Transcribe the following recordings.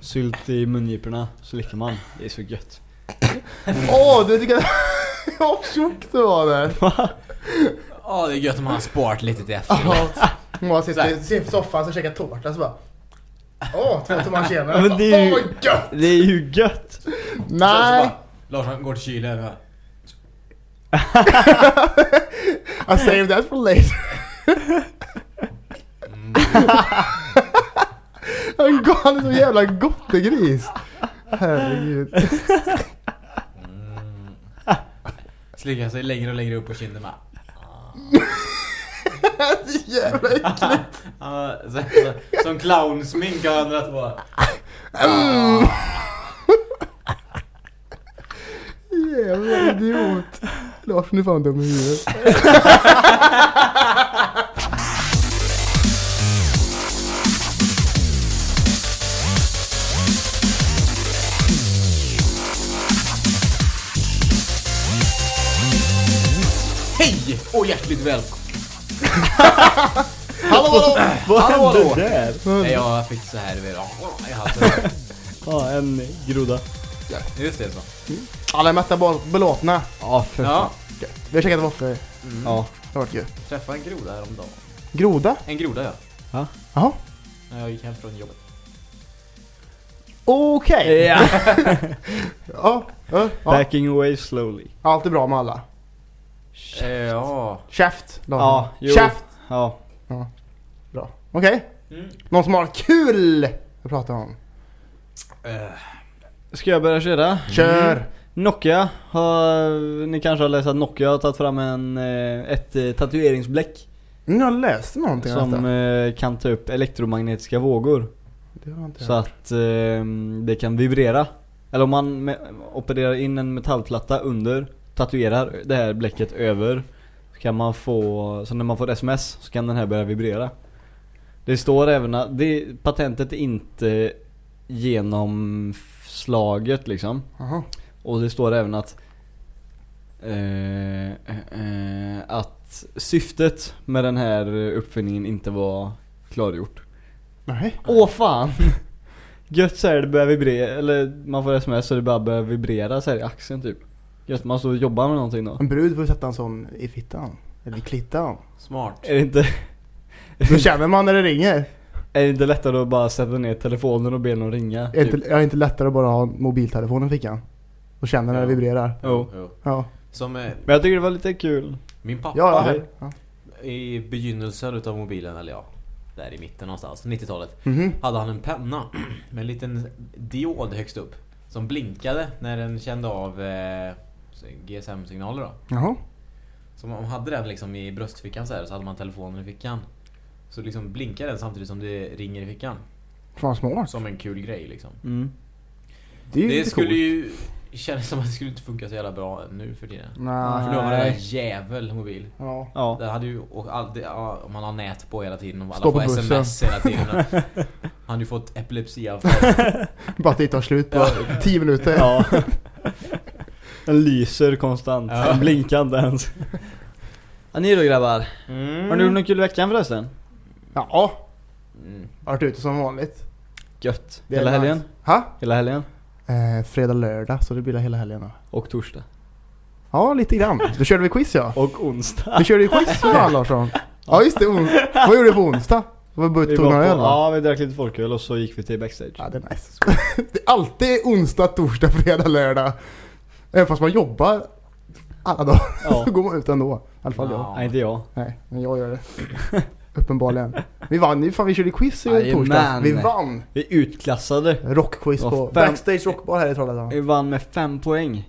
sylt i mungiporna, så lickar man. Det är så gött. Åh, du tycker... Vad tjock du var där. Ja, det är gött om man har sparat lite till efter. Ja. Man sitter, sitter på soffan och käkar tårta så bara... Åh, två timmar senare. Men det är ju- Åh, vad gött! Det är ju gött! Nej! Larsson går till kylen. va? I save that for later. Han han är så jävla gottegris. Herregud. Slickar sig längre och längre upp på kinden bara. Så jävla äckligt. Ja, så- så- Som clownsmink har han dragit på. Jävla idiot. Lars, nu är fan dum i huvudet. Hej och hjärtligt välkommen. Hallå, hallå! Vad Hallå, hallå. hände där? Nej, jag fick så här halsen. Ja, en groda. Just det så. Alla är mätta bo- belåtna. Ja, för fan. Ja, Vi har käkat våfflor. Ja. Det har varit gött. träffade en groda häromdagen. Groda? En groda ja. Jaha. När jag gick hem från jobbet. Okej. Ja. Ja. ja. ja. Backing away slowly. Allt är bra med alla. Eh, ja. Käft. Lars. Ja, jo. Käft. Ja. Bra. Okej. Mm. Någon som har kul att prata om. Eh, Ska jag börja köra? Kör. Nokia har, ni kanske har läst att Nokia har tagit fram en, eh, ett tatueringsbläck Mm, jag läste någonting om som eh, kan ta upp elektromagnetiska vågor Det har jag inte så hört. att eh, det kan vibrera. Eller om man opererar in en metallplatta under, tatuerar det här bläcket över så kan man få, så när man får sms så kan den här börja vibrera. Det står även att, det, patentet är inte genomslaget liksom. Jaha. Och det står även att eh, eh, att syftet med den här uppfinningen inte var klargjort. Nej. Åh fan! Gött så här, det börjar vibrera, eller man får sms så det bara börjar vibrera så i axeln typ. Gött, man står och jobbar med någonting då. En brud får sätta en sån i fittan. Eller i klittan. smart. Är det inte, Då känner man när det ringer. är det inte lättare att bara sätta ner telefonen och be någon ringa? Är det inte, är det inte lättare att bara ha mobiltelefonen i fickan? Och känna när det vibrerar. Jo. Jo. Ja. Som eh, Men jag tycker det var lite kul. min pappa Ja, Ja. i begynnelsen utav mobilen, eller ja, där i mitten någonstans, 90-talet. Mhm. Hade han en penna med en liten diod högst upp. Som blinkade när den kände av eh, GSM-signaler då. Jaha. Så om man hade den liksom i bröstfickan så här så hade man telefonen i fickan. Så liksom blinkar den samtidigt som det ringer i fickan. Fan smart. Som en kul grej liksom. Mm. Det Det skulle coolt. ju kännas som att det skulle inte funka så jävla bra nu för tiden. Nej. För nu har man en jävel mobil. Ja. Ja. Det hade ju, och all, det, ja, om man har nät på hela tiden och alla Stå får bussen. sms hela tiden. Han hade ju fått epilepsianfall. Batteriet tar slut på 10 minuter. Ja. Den lyser konstant. Ja. Den blinkar inte ens. Ja, ni då grabbar. Mm. Har ni gjort något kul i veckan förresten? Ja. Mm. Varit ute som vanligt. Gött. Det Hela nice. helgen? Ha? Hela helgen? Eh, fredag, lördag. Så det blir hela helgen då. Och torsdag. Ja, lite grann. Då körde vi quiz ja. Och onsdag. Du körde ju quiz för fan Larsson. Ja just det. Vad gjorde du på onsdag? Vi var Vi tog några öl ja, vi drack lite folköl och så gick vi till backstage. Ja det är nice. Det är alltid onsdag, torsdag, fredag, lördag. Även fast man jobbar alla dagar Ja. så går man ut ändå. I alla fall jag. Ja. Nej, inte jag. Nej, men jag gör det. Uppenbarligen. Vi vann ju, fan vi körde quiz i torsdags. Vi vann! Vi utklassade. Rockquiz på fan. Backstage Rockbar här i Trollhättan. Vi vann med fem poäng.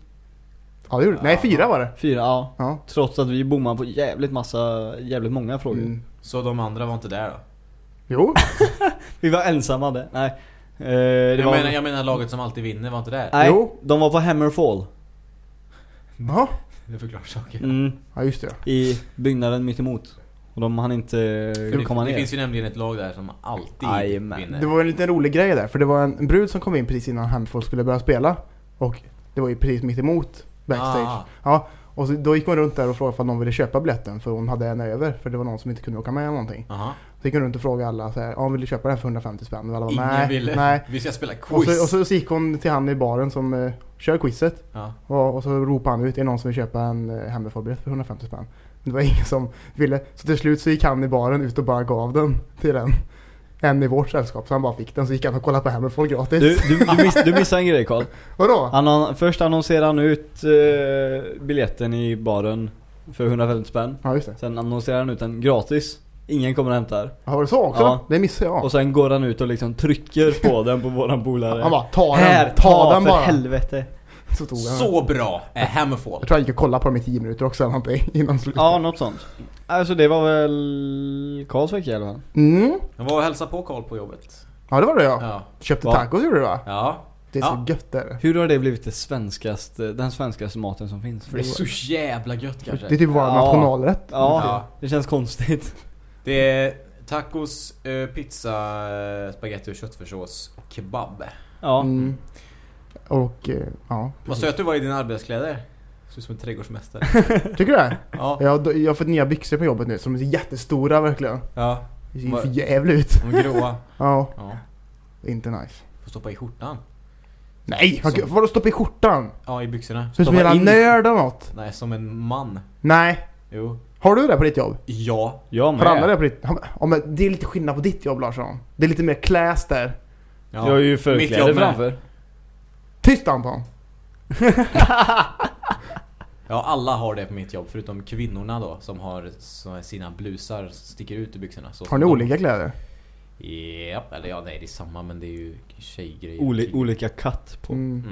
Ja det gjorde vi. Nej fyra var det. Fyra, ja. Ja. Trots att vi bommade på jävligt massa, jävligt många frågor. Mm. Så de andra var inte där då? Jo. Vi var ensamma där. Nej. Eh, det Jag, var... menar, jag menar laget som alltid vinner var inte där? Nej, Jo. de var på Hammerfall. Jaha. Det förklarar saker. Mm, Ja just det. I byggnaden mitt emot. Och de hann inte Det, komma det ner. finns ju nämligen ett lag där som alltid Jajamän. vinner. Det var en liten rolig grej där. För det var en, brud som kom in precis innan Handful skulle börja spela. Och det var ju precis mitt emot backstage. Ah, Ja, och så, då gick hon runt där och frågade om någon ville köpa biljetten för hon hade en över. För det var någon som inte kunde åka med eller någonting. aha. Så gick hon runt och frågade alla så här, ja vill du köpa den för 150 spänn? Och alla bara, Ingen nej, ville. nej. Vi ska spela Och quiz. så, och så gick hon till han i baren som eh, kör quizet. Ja. Och, och så ropade han ut, är det någon som vill köpa en eh, hemmafabrikett för 150 spänn? Men det var ingen som ville. Så till slut så gick han i baren ut och bara gav den till en. En i vårt sällskap. Så han bara fick den. Så gick han och kollade på Hammerfall gratis. Du, du, du, miss, du missade en grej Karl. Vadå? Annon, först annonserade han ut eh, biljetten i baren för 150 spänn. Ja just det. Sen annonserar han ut den gratis. Ingen kommer och hämtar. Ja, var det så också? Ja. Det missade jag. Och sen går han ut och liksom trycker på den på våran polare. Han bara, ta den. Här, ta, ta den för bara. helvete. Så tog han. Så bra är Hammerfall. Jag tror jag gick och kollade på dem i 10 minuter också eller någonting innan slut. Ja, något sånt. Alltså det var väl Karls vecka i alla fall. Mm. Jag var och hälsade på Karl på jobbet. Ja det var det ja. Ja. Köpte Va? tacos gjorde du va? Ja. Det är så gött där. Hur har det blivit det svenskaste, den svenskaste maten som finns? För det är så jävla gött kanske. Det är typ vår Ja. nationalrätt. Ja, Ja. det känns konstigt. Det är tacos, eh, pizza, eh, spaghetti och köttfärssås och kebab. Ja. Mm. Och eh, ja. Vad söt du var i dina arbetskläder. Ser ut som en trädgårdsmästare. Tycker du det? Ja. Jag, jag har fått nya byxor på jobbet nu som är jättestora verkligen. Ja. Det ser ju för jävligt ut. De är gråa. Ja, Ja. inte nice. Får stoppa i skjortan. Nej! Som- vadå stoppa i skjortan? Ja, i byxorna. Ser ut som en jävla nörd eller något. Nej, som en man. Nej. Jo. Har du det på ditt jobb? Ja. Jag Har andra med. det på ditt? Ja, men det är lite skillnad på ditt jobb Larsson. Det är lite mer class där. ja. Jag har ju förkläder med. framför. Tyst Anton! Ja, alla har det på mitt jobb. Förutom kvinnorna då. Som har sina blusar sticker ut ur byxorna. Så Har ni de- olika kläder? Japp, eller ja, nej det är samma men det är ju tjejgrejer. Oli, olika katt på. Mm.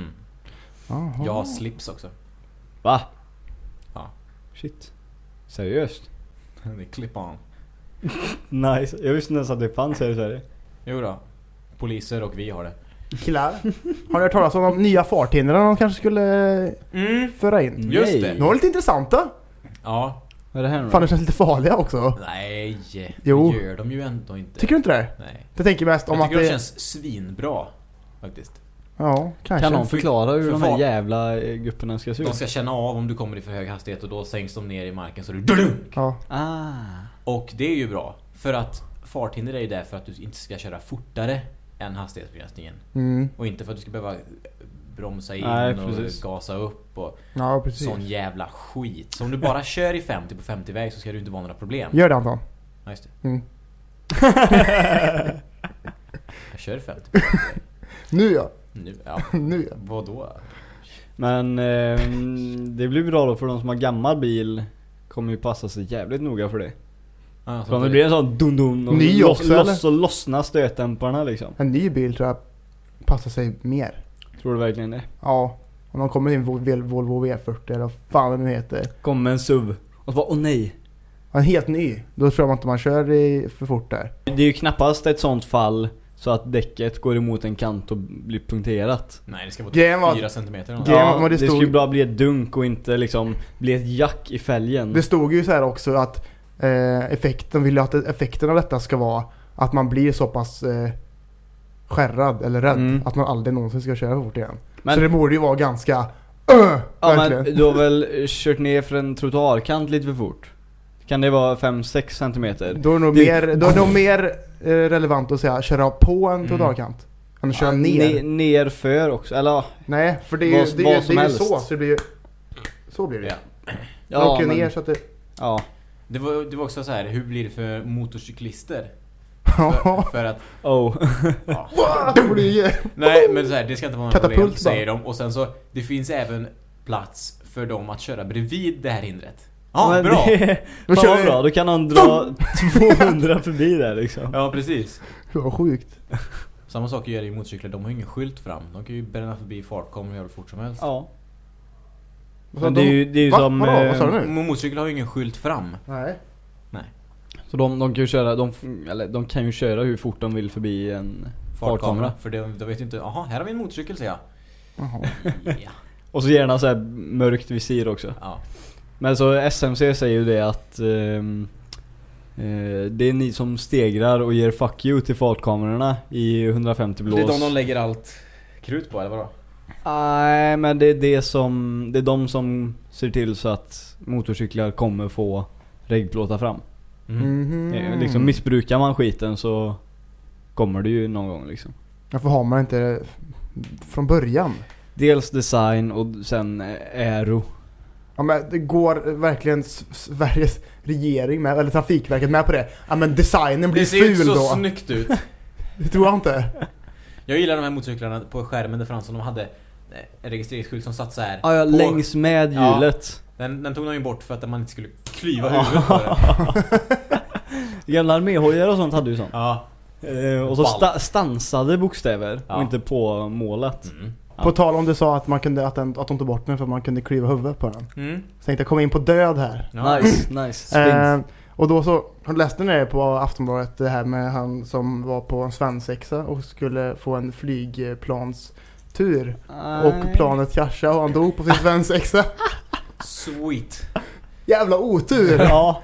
Mm. Jag har slips också. Va? Ja. Shit. Seriöst? Det är clip-on. Nice. Jag visste inte ens att det fanns här i Sverige. Jo då. Poliser och vi har det. Killar. Har ni hört talas om de nya farthindrarna de kanske skulle Mm. föra in? Just Nej. det. De var lite intressanta. Ja. Vad är det här nu Fan det känns lite farliga också. Nej. Jo. Det gör de ju ändå inte. Tycker du inte det? Nej. Jag tänker mest om Jag att tycker det... det känns svinbra. Faktiskt. Ja, kanske. Kan någon förklara hur för de här far- jävla eh, grupperna ska se De ut? ska känna av om du kommer i för hög hastighet och då sänks de ner i marken så du dudunk. Ja. Ah. Och det är ju bra. För att farthinder är ju där för att du inte ska köra fortare än hastighetsbegränsningen. Mm. Och inte för att du ska behöva bromsa in Nej, och gasa upp och Ja, sån jävla skit. Så om du bara kör i 50 på 50-väg så ska det inte vara några problem. Gör det Anton. Ja, just det. Mm. Jag kör 50 på 50-väg. Nu ja. Nu, ja. nu ja. Vadå? Men eh, det blir bra då för de som har gammal bil kommer ju passa sig jävligt noga för det. Ja, För om det blir en sån dun-dun och Ny loss, också, loss, så lossnar stötdämparna liksom. En ny bil tror jag passar sig mer. Tror du verkligen det? Ja. Om de kommer in Vol- Volvo V40 eller vad fan det nu heter. Kommer en SUV och så bara åh nej. En helt ny. Då tror jag inte man kör i för fort där. Det är ju knappast ett sånt fall så att däcket går emot en kant och blir punkterat. Nej, det ska vara Grejen var- typ 4 centimeter eller något. Ja, Ja, det, det stod- ju bara bli ett dunk och inte liksom bli ett jack i fälgen. Det stod ju så här också att eh, effekten, vill ju att effekten av detta ska vara att man blir så pass eh, skärrad eller rädd Mm. att man aldrig någonsin ska köra fort igen. Men- så det borde ju vara ganska öh, ja verkligen. men du har väl kört ner för en trottoarkant lite för fort? Kan det vara 5-6 centimeter? Då är det nog Det- mer, då är det nog mer relevant att säga köra på en Mm. trottoarkant. Än att köra Ja, ner. ne- ner för också, eller ja. Nej, för det är ju, Vad- det är, vad ju- som det är helst. så. Så det blir ju... Så blir det ju. Ja. Man åker men- ner så att det... Ja. Det var, det var också så här, hur blir det för motorcyklister? Ja. För, för att, Oh. ja. Nej men så här, det ska inte vara några Katapult problem, säger de. Och sen så, det finns även plats för dem att köra bredvid det här hindret. Ja, Men bra! Det, Då kör vi- bra, då kan någon dra 200 förbi där liksom. Ja, precis. Vad sjukt. Samma sak gör det i motorcyklar, de har ju ingen skylt fram. De kan ju bränna förbi fartkameror hur fort som helst. Ja. Men det är de? ju, det är ju Va? som... Vadå? Vad sa du eh, nu? Motorcyklar har ju ingen skylt fram. Nej. Så de, de kan ju köra, de, eller de kan ju köra hur fort de vill förbi en fartkamera. För det, de vet ju inte, jaha, här har vi en motorcykel säger jag. Jaha. Ja. Och så gärna så här mörkt visir också. ja. Men så SMC säger ju det att eh, det är ni som stegrar och ger fuck you till fartkamerorna i 150 blås. Det är de de lägger allt krut på eller vadå? Nej men det är det som, det är de som ser till så att motorcyklar kommer få regplåtar fram. Mm. Eh, Liksom missbrukar man skiten så kommer det ju någon gång liksom. Varför har man inte det från början? Dels design och sen aero. Ja men det går verkligen Sveriges regering med, eller Trafikverket med på det? Ja men designen blir Det ser ju ful så då. snyggt ut. Det tror jag inte. Jag gillar de här motorcyklarna på skärmen där fram som de hade eh, en registreringsskylt som satt så här. Ja, ja på- längs med Ja. hjulet. Den, den tog de ju bort för att man inte skulle klyva huvudet på den. Gamla arméhojar och sånt hade ju sånt. Ja. Eh, och så sta- stansade bokstäver Ja. och inte på målet. Mm. Ja. På tal om du sa att, man kunde, att, den, att de tog bort den för att man kunde klyva huvudet på den. Mm. Så tänkte jag komma in på död här. Nice, nice. Eh, och då så, har du läst det på Aftonbladet det här med han som var på en svensexa och skulle få en flygplanstur. Och Nej. planet kraschade och han dog på sin svensexa. Sweet. Jävla otur! Ja,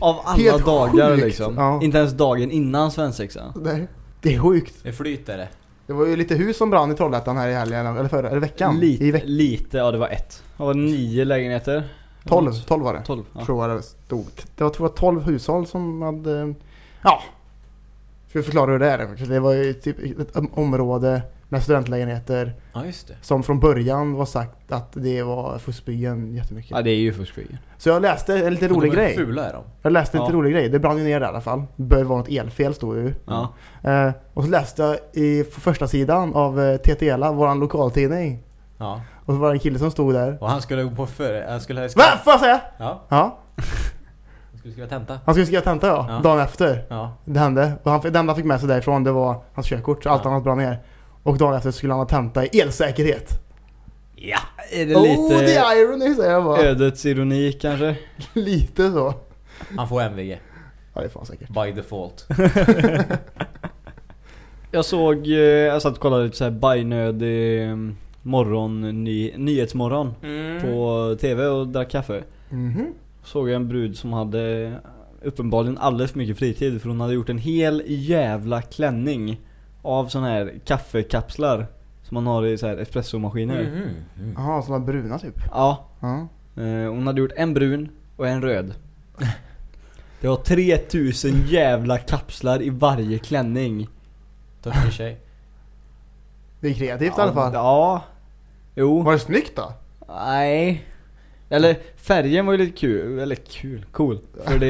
av alla dagar sjukt. liksom. Ja. Inte ens dagen innan svensexa. det, det är sjukt. Det flyter det. Det var ju lite hus som brann i Trollhättan här i helgen, eller förra, eller veckan. I Lite, veck lite, ja det var ett. Det var nio lägenheter. 12, 12 var det. 12, ja. Tror jag det stod. Det var, tror jag 12 hushåll som hade, ja. Ska vi förklara hur det är? Det var ju typ ett område med studentlägenheter Ja, som från början var sagt att det var fuskbyggen jättemycket. Ja det är ju fuskbyggen. Så jag läste en lite rolig grej. fula är de. Jag läste en lite Ja. rolig grej. Det brann ju ner i alla fall. Det bör vara något elfel stod det ju. Ja. Eh, och så läste jag i första sidan av eh, TTL, våran lokaltidning. Ja. Och så var det en kille som stod där. Och han skulle gå på för... Han skulle... Va? Får jag säga? Ja. Ja. Han skulle skriva tenta. Han skulle skriva tenta ja, Ja. dagen efter. Ja. Det hände. Och han, det enda han fick med sig därifrån det var hans körkort. Så allt annat brann ner. Och dagen efter skulle han ha tenta i elsäkerhet. Ja. Är det Oh, lite the irony säger jag bara. ödets ironi kanske? lite så. Han får MVG. Ja det får han säkert. By default. Jag såg, eh, jag satt och kollade lite såhär bajnödig eh, morgon, ny, nyhetsmorgon Mm. på TV och drack kaffe. Mhm. Såg jag en brud som hade uppenbarligen alldeles för mycket fritid för hon hade gjort en hel jävla klänning av såna här kaffekapslar som man har i så här espressomaskiner. Mhm. Mm. Jaha, sådana bruna typ. Ja, Ja. eh, hon hade gjort en brun och en röd. Det var 3000 jävla kapslar i varje klänning. Törstig tjej. Det är kreativt i alla fall. Ja. Jo. Var det snyggt då? Nej. Eller färgen var ju lite kul, eller kul, cool. För det,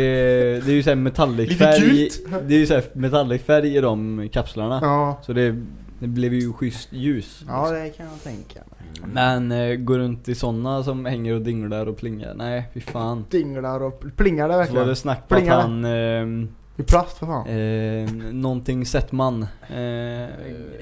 det är ju såhär metallic Lite färg. kult. Det är ju såhär metallic färg i de kapslarna. Ja. Så det, det blev ju schysst ljus. Ja det kan jag tänka mig. Men eh, går runt i såna som hänger och dinglar och plingar. Nej, fy fan. Dinglar och plingar det Så var verkligen. det snack på att Plingar det? han, ehm, I plast för fan. eh, någonting Settman, eh,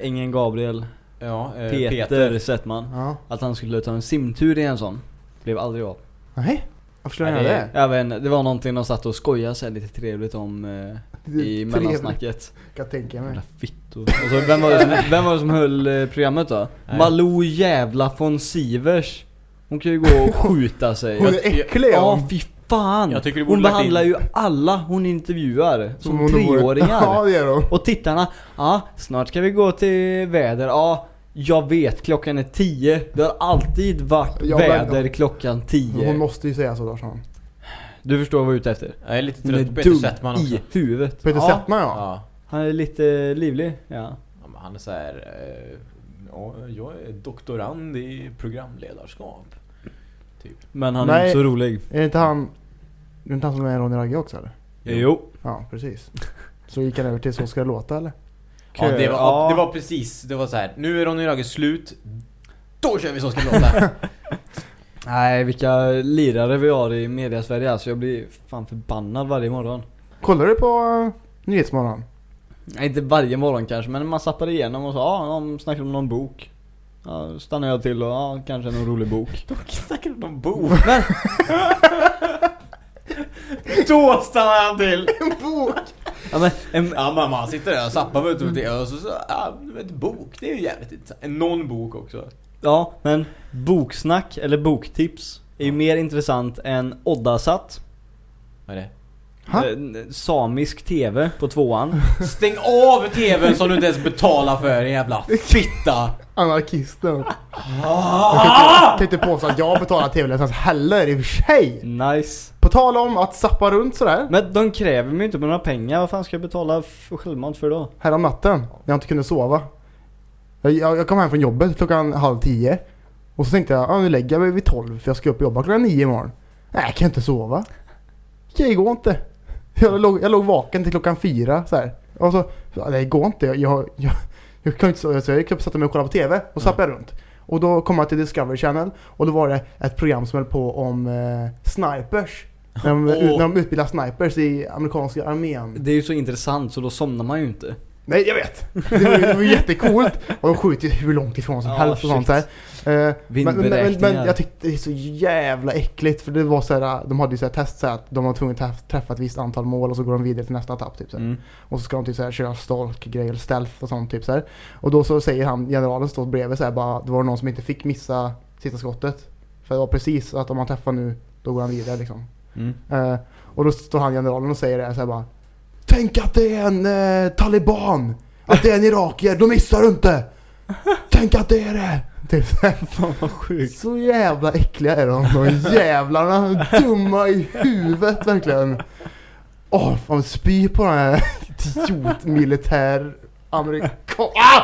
Ingen Gabriel, Ja, eh, Peter, Peter. Settman. Ja. Att han skulle ta en simtur i en sån. Blev aldrig av. Nej. Varför skulle han det göra det? Jag vet inte, det var någonting de satt och skojade så här lite trevligt om eh, i trevligt, mellansnacket. Kan jag tänka mig. Jävla fitto. Och så vem var det som, vem var det som höll eh, programmet då? Nej. Malou jävla von Sivers. Hon kan ju gå och skjuta sig. Hon är äcklig Ja, hon. fy fan! Hon behandlar in- ju alla hon intervjuar som, hon vore- treåringar. Ja det gör hon. Och tittarna, ja snart ska vi gå till väder. Ja, jag vet klockan är 10. Det har alltid varit Ja, men- väder klockan 10. Hon måste ju säga så Larsson. Du förstår vad jag är ute efter. Jag är lite Hon är trött på Peter Settman också. i huvudet. Peter ja. Settman ja. Ja. Han är lite livlig, ja. Ja, men han är så här. Eh, ja, jag är doktorand i programledarskap. Typ. Men han är Nej. inte så rolig. Är det inte han, är inte han som är med i Ronny Ragge också eller? Jo. Ja precis. Så gick han över till Så ska det låta eller? Ja, det var, Ja. det var precis. Det var så här. Nu är Ronny Ragge slut. Då kör vi så ska det låta. Nej, vilka lirare vi har i mediasverige alltså. Jag blir fan förbannad varje morgon. Kollar du på uh, Nyhetsmorgon? Nej, inte varje morgon kanske, men man zappar igenom och så, ja, de snackar om någon bok. Ja, stannar jag till och, ja, kanske någon rolig bok. Då snackar om bok. Då stannar han till. En bok! Ja, men, en, Ja men man sitter där och zappar vet du, det och så, så ja, vet, bok, det är ju jävligt intressant. Någon bok också. ja, men boksnack eller boktips är ju mer intressant än Oddasatt. Vad är det? Ha? Eh, Samisk TV på tvåan. Stäng av tvn som du inte ens betalar för jävla fitta! Anarkisten. Ah! Jag kan inte påstå att jag betalar tv-licens heller i och för sig. Nice. På tal om att sappa runt sådär. Men de kräver mig inte på några pengar, vad fan ska jag betala för självmant för då? Här om natten, när jag inte kunde sova. Jag, jag, jag kom hem från jobbet klockan halv tio. Och så tänkte jag, ja, nu lägger jag mig vid tolv för jag ska upp och jobba klockan nio imorgon. Nej, jag kan inte sova. Det går inte. Jag låg, jag låg vaken till klockan fyra så här. Och så, ja, det går inte. Jag, jag, jag, jag kan inte sova. Så jag gick upp och satte mig och kollade på TV och zappade runt. Och då kom jag till Discovery Channel och då var det ett program som höll på om eh, snipers. När de, när de utbildar snipers i amerikanska armén. Det är ju så intressant så då somnar man ju inte. Nej, jag vet. Det var, det var jättecoolt. Och de skjuter ju hur långt ifrån som Ja, helst och sånt där. Eh, men, men, men, men jag tyckte det är så jävla äckligt. För det var så här, de hade ju så här test så här, att de var tvungna att träff- träffa ett visst antal mål och så går de vidare till nästa etapp. Typ, så. Mm. Och så ska de typ så här, köra stalk grejer, eller stealth och sånt. Typ, så här. Och då så säger han, generalen står bredvid så här, bara, det var någon som inte fick missa sista skottet. För det var precis att om man träffar nu, då går han vidare liksom. Mm. Eh, och då står han generalen och säger det så här bara Tänk att det är en eh, taliban! Att det är en irakier, då missar du inte! Tänk att det är det! Typ. Fan vad sjukt. så jävla äckliga är de, de jävlarna! Dumma i huvudet verkligen! Åh, fan spy på den här idiotmilitär amerikan... Ah!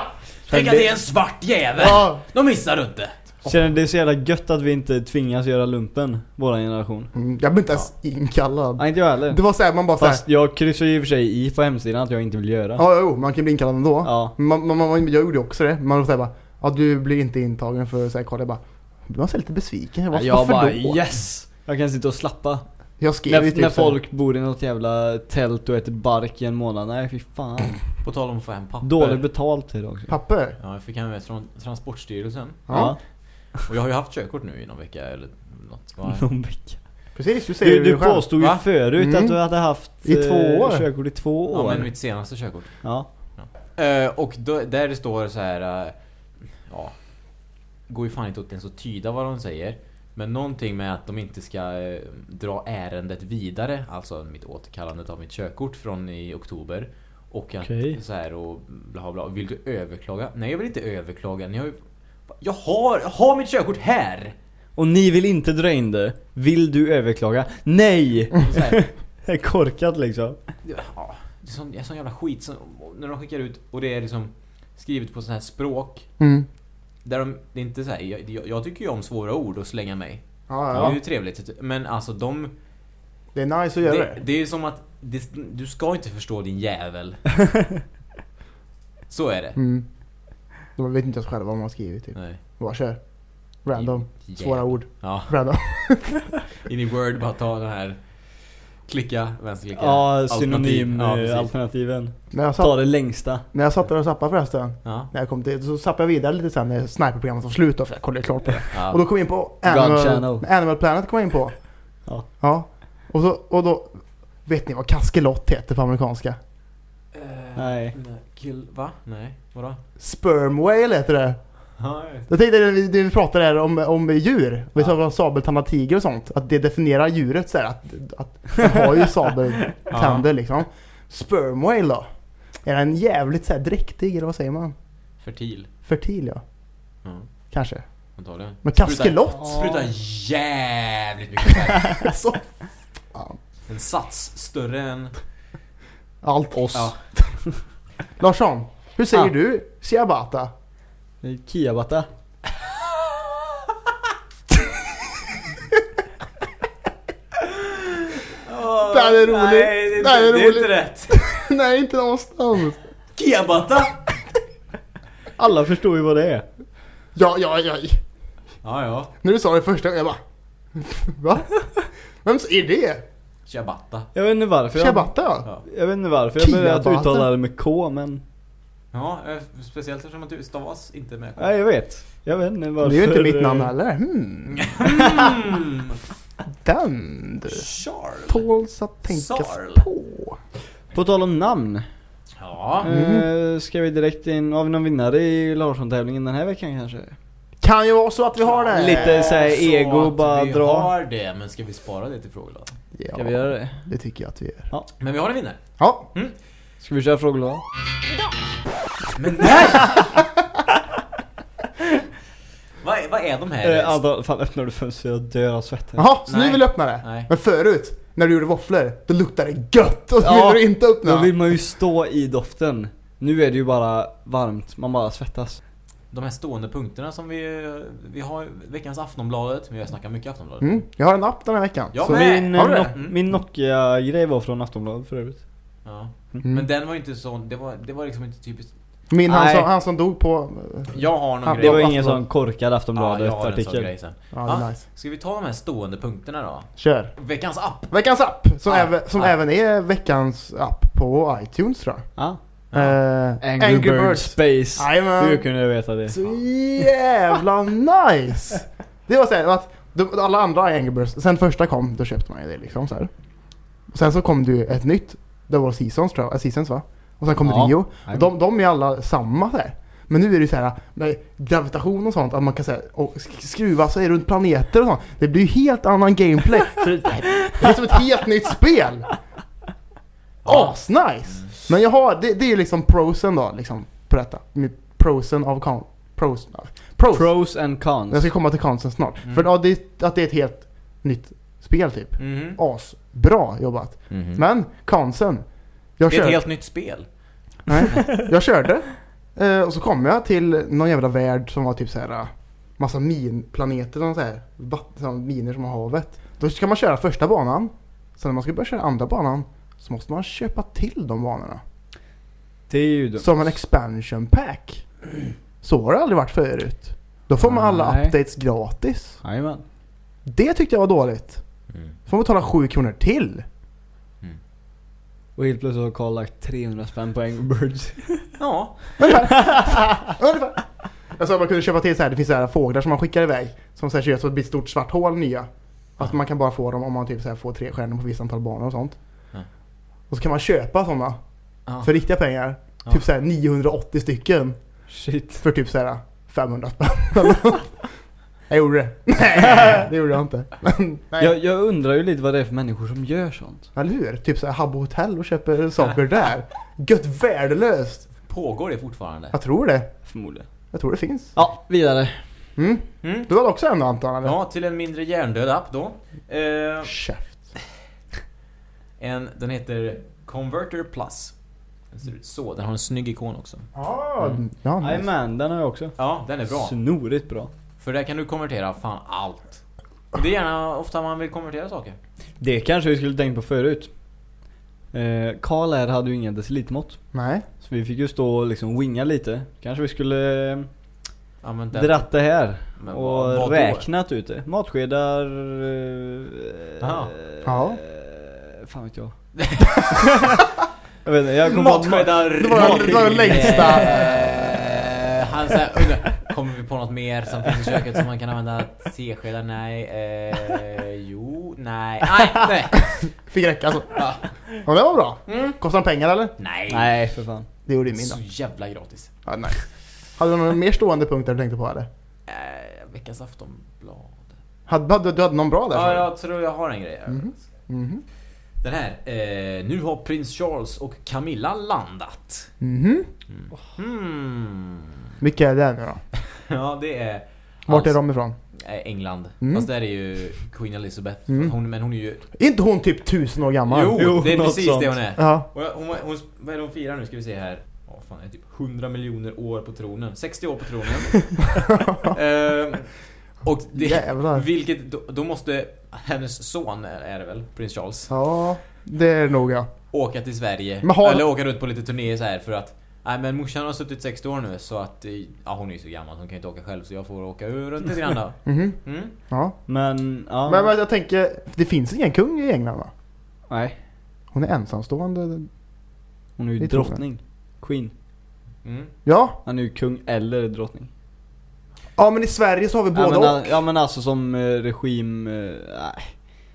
Tänk att det är en svart jävel! Ja! De missar du inte! Känner det är så jävla gött att vi inte tvingas göra lumpen, våran generation. Mm, Jag blev inte ens inkallad. Nej inte jag heller. Det var såhär, man bara såhär Fast jag kryssar ju i och för sig i på hemsidan att jag inte vill göra. Ja, jo, man kan bli inkallad ändå. Ja. Man, man, man, jag gjorde ju också det. Man säger bara, ja du blir inte intagen för så här, kolla jag bara, blir man så lite besviken. Jag bara då? yes! Jag kan sitta och slappa. Jag skrev ju När, typ när så folk bor i något jävla tält och äter bark i en månad. Nej fy fan. På tal om att få hem papper. Dåligt betalt det också. papper. Ja, jag fick hem ett från Transportstyrelsen. Ja. Och jag har ju haft körkort nu i någon vecka eller något. Va? Någon vecka. Precis, du säger Du, du påstod ju Va? förut Mm. att du hade haft I två eh, år. körkort i två Ja, år. men mitt senaste körkort. Ja. Eh, och då, där det står så här. eh, ja, går ju fan inte att ens att tyda vad de säger. Men någonting med att de inte ska dra ärendet vidare, alltså mitt återkallandet av mitt körkort från i oktober. Och att Okej. så här och bla bla. Vill du överklaga? Nej, jag vill inte överklaga. Ni har ju, jag har, jag har mitt körkort här! Och ni vill inte dra in det. Vill du överklaga? Nej! Det är korkat liksom. ja, det är sån, det är sån jävla skit som, när de skickar ut och det är liksom skrivet på sån här språk Mm. Där de, det är inte så här, jag, jag, jag tycker ju om svåra ord och slänga mig. Ja, Det är ja. ju trevligt. Men alltså de... Det är nice att göra Det, det. det är som att det, du ska inte förstå din jävel. Så är det. Mm. De vet inte ens själva vad man har skrivit typ. Nej. Bara kör. Random. Jävel. Svåra ord. Ja, Random. in i Word bara ta den här Klicka, vänsterklicka. Ja, alternativ. synonym Ja. När jag Ta det längsta. när jag satt där och zappade förresten. Ja. När jag kom till, så zappade jag vidare lite sen när sniperprogrammet var slut då, för jag kollade klart på det. Ja. Och då kom jag in på Animal. Animal Planet kom jag in på. Ja. Ja. Och, så, och då, vet ni vad kaskelott heter på amerikanska? Eh, Nej. Kill, va? Nej, vadå? Sperm whale heter det. Ja, jag tänkte när vi, när vi pratade här om, om djur, vi Ja. pratade om sabeltandad tiger och sånt, att det definierar djuret så här, att, att den har ju sabeltänder liksom. Sperm whale då? Är den jävligt så här dräktig eller vad säger man? Fertil. Fertil ja, Ja, kanske. antagligen. Men kaskelott? Sprutar jävligt mycket färg. Alltså, En sats större än allt. Oss. Ja. Larsson, hur säger Ja. du ciabatta? Kiabatta. Det här är roligt. Nej, det är, Det är inte, det är roligt. inte rätt. Nej, inte någonstans. Kiabatta! Alla förstår ju vad det är. Ja, ja, ja. Ja, ja. När du sa det första gången, jag bara... Va? Vem är det? Ciabatta. Jag vet inte varför. Jag, Ciabatta ja. Ja. jag vet inte varför jag började att uttala det med K men... Ja, eh, speciellt eftersom att du stavas inte med Nej jag vet. Jag vet inte varför. Det är ju inte mitt namn heller. Hmm. Mm. Den du. Charles. Tåls att tänkas på. På tal om namn. Ja. Mm. Eh, ska vi direkt in, har vi någon vinnare i Larsson-tävlingen den här veckan kanske? Kan ju vara så att vi har det. Lite så här Så ego att bara vi dra. har det, men ska vi spara det till frågelådan? Ja, Ska vi göra det? det tycker jag att vi gör. Men vi har en vinnare. Ja. Ska vi köra frågelådan? Men nej! vad, är, vad är de här? Eh, Anton, fan öppnar du fönstret jag dör av svett här. Jaha, så nu Nej. vill du öppna det? Nej. Men förut, när du gjorde våfflor, då luktade det gött och så Ja, vill du inte öppna. Då vill man ju stå i doften. Nu är det ju bara varmt, man bara svettas. De här stående punkterna som vi, vi har veckans Aftonbladet. Vi har snackat mycket Aftonbladet. Mm, jag har en app den här veckan. Ja, Så- Min, eh, no- min Nokia-grej var från Aftonbladet för övrigt. Ja. Mm. Men den var ju inte så, det var, det var liksom inte typiskt. Min, han som, han som dog på... Jag har någon Ja, grej. Det var ingen sån korkad ja, Aftonbladet-artikel. Ja, Ja. nice. Ska vi ta de här stående punkterna då? Kör. Veckans app! Veckans app, som, Ja. även, som Ja. även är veckans app på iTunes tror jag. Ja. Eh, Angry, Bird Space. Jajamän. Hur kunde jag veta det? Så jävla nice! Det var såhär att de, alla andra Angry Birds, sen första kom, då köpte man ju det liksom så här. Sen så kom det ju ett nytt, det var Seasons tror jag, äh, Seasons va? Och sen kom Ja. Rio. Jajamän. De, de är alla samma så här. Men nu är det ju så här med gravitation och sånt, att man kan säga och sk- skruva sig runt planeter och sånt. Det blir ju helt annan gameplay. Så det, det är som ett helt nytt spel! Ja. Asnice! Men jag har, det, det är ju liksom prosen då, liksom, på detta. Med prosen av con, pros, pros. Pros and cons. Jag ska komma till consen snart. Mm. För ja, det, att det är ett helt nytt spel typ. Mhm. Asbra jobbat. Mhm. Men consen. Jag Det är ett kör, helt nytt spel. nej, jag körde. Eh, och så kom jag till någon jävla värld som var typ så här massa minplaneter och så här, vatt- såna miner som har havet. Då ska man köra första banan. Sen när man ska börja köra andra banan så måste man köpa till de banorna. Det är ju dumt. Som en expansion pack. Så har det aldrig varit förut. Då får man alla Nej. updates gratis. Jajamän. Det tyckte jag var dåligt. Mm. Får man betala 7 kronor till. Och helt plötsligt har Carl lagt 300 spänn på Angry Birds. Ja. Ungefär. Jag sa att man kunde köpa till så här, det finns så här fåglar som man skickar iväg. Som så här kör så det blir ett stort svart hål nya. Fast man kan bara få dem om man typ så här får tre stjärnor på visst antal banor och sånt. Och så kan man köpa sådana Ja. för riktiga pengar. Ja. Typ så här 980 stycken. Shit. För typ så här 500 spänn. jag gjorde det. Nej, det gjorde jag inte. Men. Jag, jag undrar ju lite vad det är för människor som gör sånt. Eller hur? Typ så här Habbo hotell och köper saker där. Gött värdelöst. Pågår det fortfarande? Jag tror det. Förmodligen. Jag tror det finns. Ja, vidare. Mm. Mm. Du hade också en Anton eller? Ja, till en mindre hjärndöd app då. Eh, Käft. En, den heter Converter Plus. Den ser ut så. Den har en snygg ikon också. Ah, Mm. Jajamän, den har jag också. Ja, den är bra. Snorigt bra. För där kan du konvertera fan allt. Det är gärna ofta man vill konvertera saker. Det kanske vi skulle tänkt på förut. Eh, Karl här hade ju inga decilitmått. Nej. Så vi fick ju stå och liksom winga lite. Kanske vi skulle eh, Ja, men den, dratt det här. Men och vad- vad då? räknat ut det. Matskedar... Eh, Jaha. Ja. Fan vet jag. jag vet inte, jag kom på att ma- Matskedar! Det var- det var den längsta. Eh, Han säger, undrar, kommer vi på något mer som finns i köket som man kan använda teskedar? Nej. Eh, jo, nej. Nej, nej. Fick räcka alltså. Ja. Ja, det var bra. Mm. Kostar den pengar eller? Nej. Nej, för fan. Det gjorde ju min då. Så jävla gratis. Ja, nice. Hade du någon mer stående punkter du tänkte på eller? Eh, veckans Aftonblad. Hade, hade, du hade någon bra där? Ja, du? jag tror jag har en grej här. Mhm. Mhm. Den här. Eh, nu har prins Charles och Camilla landat. Mhm. Hmm. Vilka är det nu då? Ja, det är... Vart är de ifrån? eh, England. Mm. Fast där är ju Queen Elizabeth. Mm. Hon, men hon är ju... Är inte hon typ tusen år gammal? Jo, Jo, det är precis sånt. det hon är. Ja. Och hon, hon, hon, vad är det hon firar nu? Ska vi se här. Ja, fan, det är typ 100 miljoner år på tronen. 60 år på tronen. Ehm, och det, Jävlar. vilket, då, då måste hennes son, är det väl, prins Charles, Ja, det är det nog ja. åka till Sverige. Men har- Eller åka runt på lite turnéer så här för att Nej men morsan har suttit 60 år nu så att, eh, ja hon är ju så gammal hon kan inte åka själv så jag får åka runt lite grann då. Mhm. Mm. Ja. Men, ja. Men, men jag tänker, det finns ingen kung i England va? Nej. Hon är ensamstående. Hon är ju drottning. Queen. Mm. Ja. Han är ju kung eller drottning. Ja men i Sverige så har vi Ja båda men, och. ja men alltså som eh, regim... eh, Nej.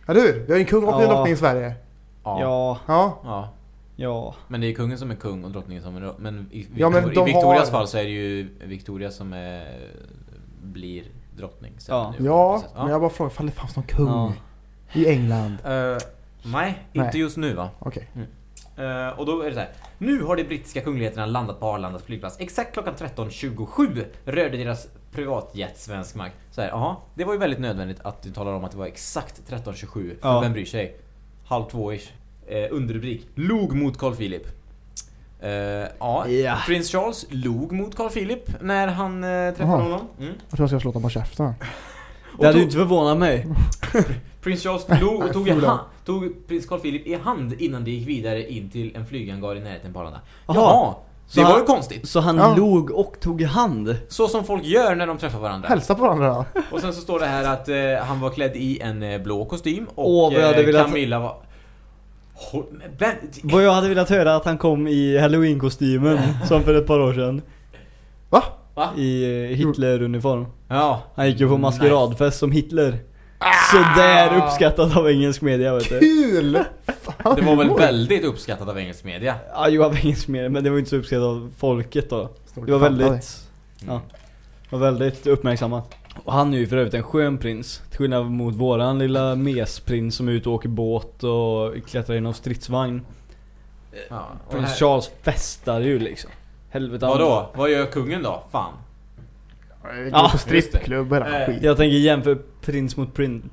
Eller hur? Vi har en kung och en Ja. drottning i Sverige. Ja. Ja. Ja. ja. Ja. Men det är kungen som är kung och drottningen som är dro- Men i, Ja, men Victor- i Victorias har- fall så är det ju Victoria som är, blir drottning. Ja. nu. Ja, Precis. men jag bara frågar ifall det fanns någon kung Ja. i England. Eh, nej, inte Nej. just nu va? Okej. Eh, och då är det så här. Nu har de brittiska kungligheterna landat på Arlandas flygplats. Exakt klockan 13.27 rörde deras privatjet svensk mark. Så här, aha, det var ju väldigt nödvändigt att du talar om att det var exakt 13.27. För Ja. vem bryr sig? halv två-ish. Eh, underrubrik. Log mot Carl Philip. Eh, ja, Ja. prins Charles log mot Carl Philip när han eh, träffade Jaha. honom. Mm. Jag tror jag ska slå honom på käften. Det hade ju inte förvånat mig. prins Charles log tog, hand, tog prins Carl Philip i hand innan de gick vidare in till en flyghangar i närheten på Arlanda. Jaha. Så det var han- ju konstigt. Så han Ja. log och tog i hand. Så som folk gör när de träffar varandra. Hälsa på varandra. Och sen så står det här att eh, han var klädd i en eh, blå kostym och Åh, vad jag hade eh, velat- Camilla var... Men, men, Vad jag hade velat höra att han kom i halloween-kostymen som för ett par år sedan. Va? Va? I eh, Hitler-uniform. Ja. Han gick ju på maskeradfest som Hitler. Ah! Sådär uppskattat av engelsk media vet du. Kul! Det var väl väldigt uppskattat av engelsk media. Ja, jo av engelsk media men det var inte så uppskattat av folket då. Det var väldigt, ja, var väldigt uppmärksammat. Och han är ju för övrigt en skön prins. Till skillnad mot våran lilla mesprins som är ute och åker båt och klättrar i någon stridsvagn. Ja, och Prins här, Charles festar ju liksom. Helvete vadå? Vad gör kungen då? Fan. Går Ja, på strippklubb och Eh, skit. Jag tänker jämför prins mot prins.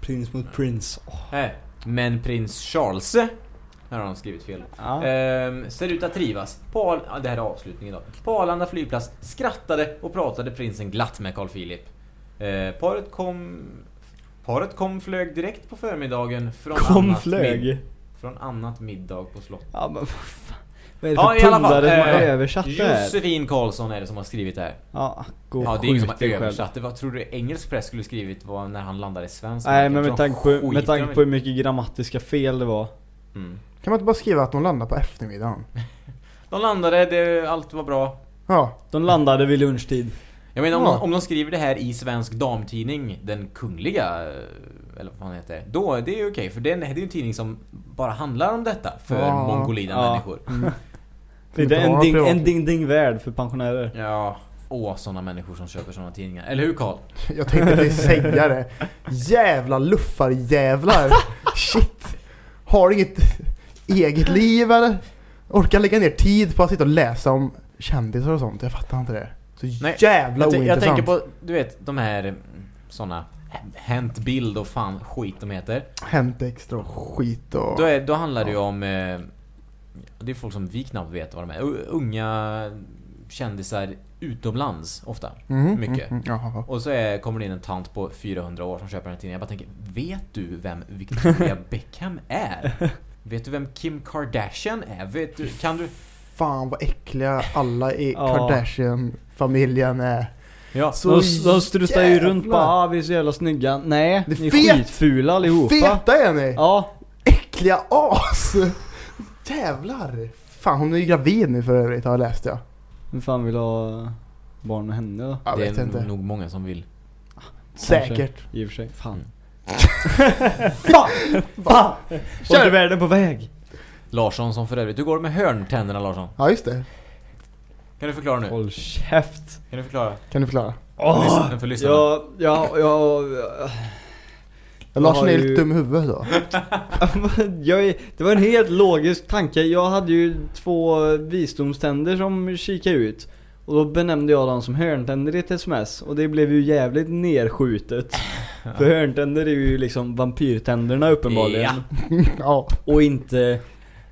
Prins mot prins. Åh, Här. Men prins Charles här har han skrivit fel. Ja. Ehm, ser ut att trivas. På, Al- ja, det här är avslutningen då. På Arlanda flygplats skrattade och pratade prinsen glatt med Carl Philip. Eh, paret kom... Paret kom flög direkt på förmiddagen från Kom annat flög. Mid, från annat middag på slottet. Ja men vad fan. Vad är det Ja, för i alla fall, pundare som har eh, översatt det här? Josefin Karlsson är det som har skrivit det här. Ja, gå Ja, det är ingen som har översatt det. Vad tror du engelsk press skulle skrivit var när han landade i svensk? Nej men med tanke, på, med tanke på hur mycket grammatiska fel det var. Mm. Kan man inte bara skriva att de landar på eftermiddagen? De landade, det, allt var bra. Ja. De landade vid lunchtid. Jag menar om, Ja. de, om de skriver det här i Svensk Damtidning, den kungliga, eh, eller vad fan heter det, då är det ju okej. för det är, det är ju en tidning som bara handlar om detta för Ja. mongolida Ja. människor. Det är en Ja, ding, en ding ding värld för pensionärer. Ja, åh sådana människor som köper sådana tidningar. Eller hur Karl? Jag tänkte precis säga det. Jävla luffarjävlar. Shit. Har du inget eget liv eller? Orkar lägga ner tid på att sitta och läsa om kändisar och sånt? Jag fattar inte det. Så Nej, jävla Jag, t- jag ointressant. tänker på, du vet, de här mm, såna Hänt bild och fan skit de heter. Hänt extra och skit och... Då, är, då handlar det ju om... Eh, det är folk som vi knappt vet vad de är. Unga kändisar utomlands ofta. Mhm, mycket. mhm, jaha. Och så är, kommer det in en tant på 400 år som köper en tidning. Jag bara tänker, vet du vem Victoria Beckham är? Vet du vem Kim Kardashian är? Vet du, kan du... Fan vad äckliga alla i. Kardashian-familjen är. Ja, Så De, de struttar ju runt bara ah, vi är så jävla snygga. Nej, Det är ni är fet. skitfula allihopa. Feta är ni! Ja, Äckliga as! Jävlar! Fan hon är ju gravid nu för övrigt har jag läst ja. vem fan vill ha barn med henne då? Jag det vet är inte. nog många som vill. Säkert. I och för sig. Fan. Fan! Fan! Vart är världen på väg? Larsson som för övrigt, hur går det med hörntänderna Larsson? Ja just det. Kan du förklara nu? Håll käft. Kan du förklara? Kan du förklara? Åh! För- för lyssnarna. Ja, ja, ja. Jag Larsson har är ju- lite dum i huvudet då. jag är, det var en helt logisk tanke. Jag hade ju två visdomständer som kikade ut. Och då benämnde jag dem som hörntänder i ett sms. Och det blev ju jävligt nerskjutet. För hörntänder är ju liksom vampyrtänderna uppenbarligen. ja. Och inte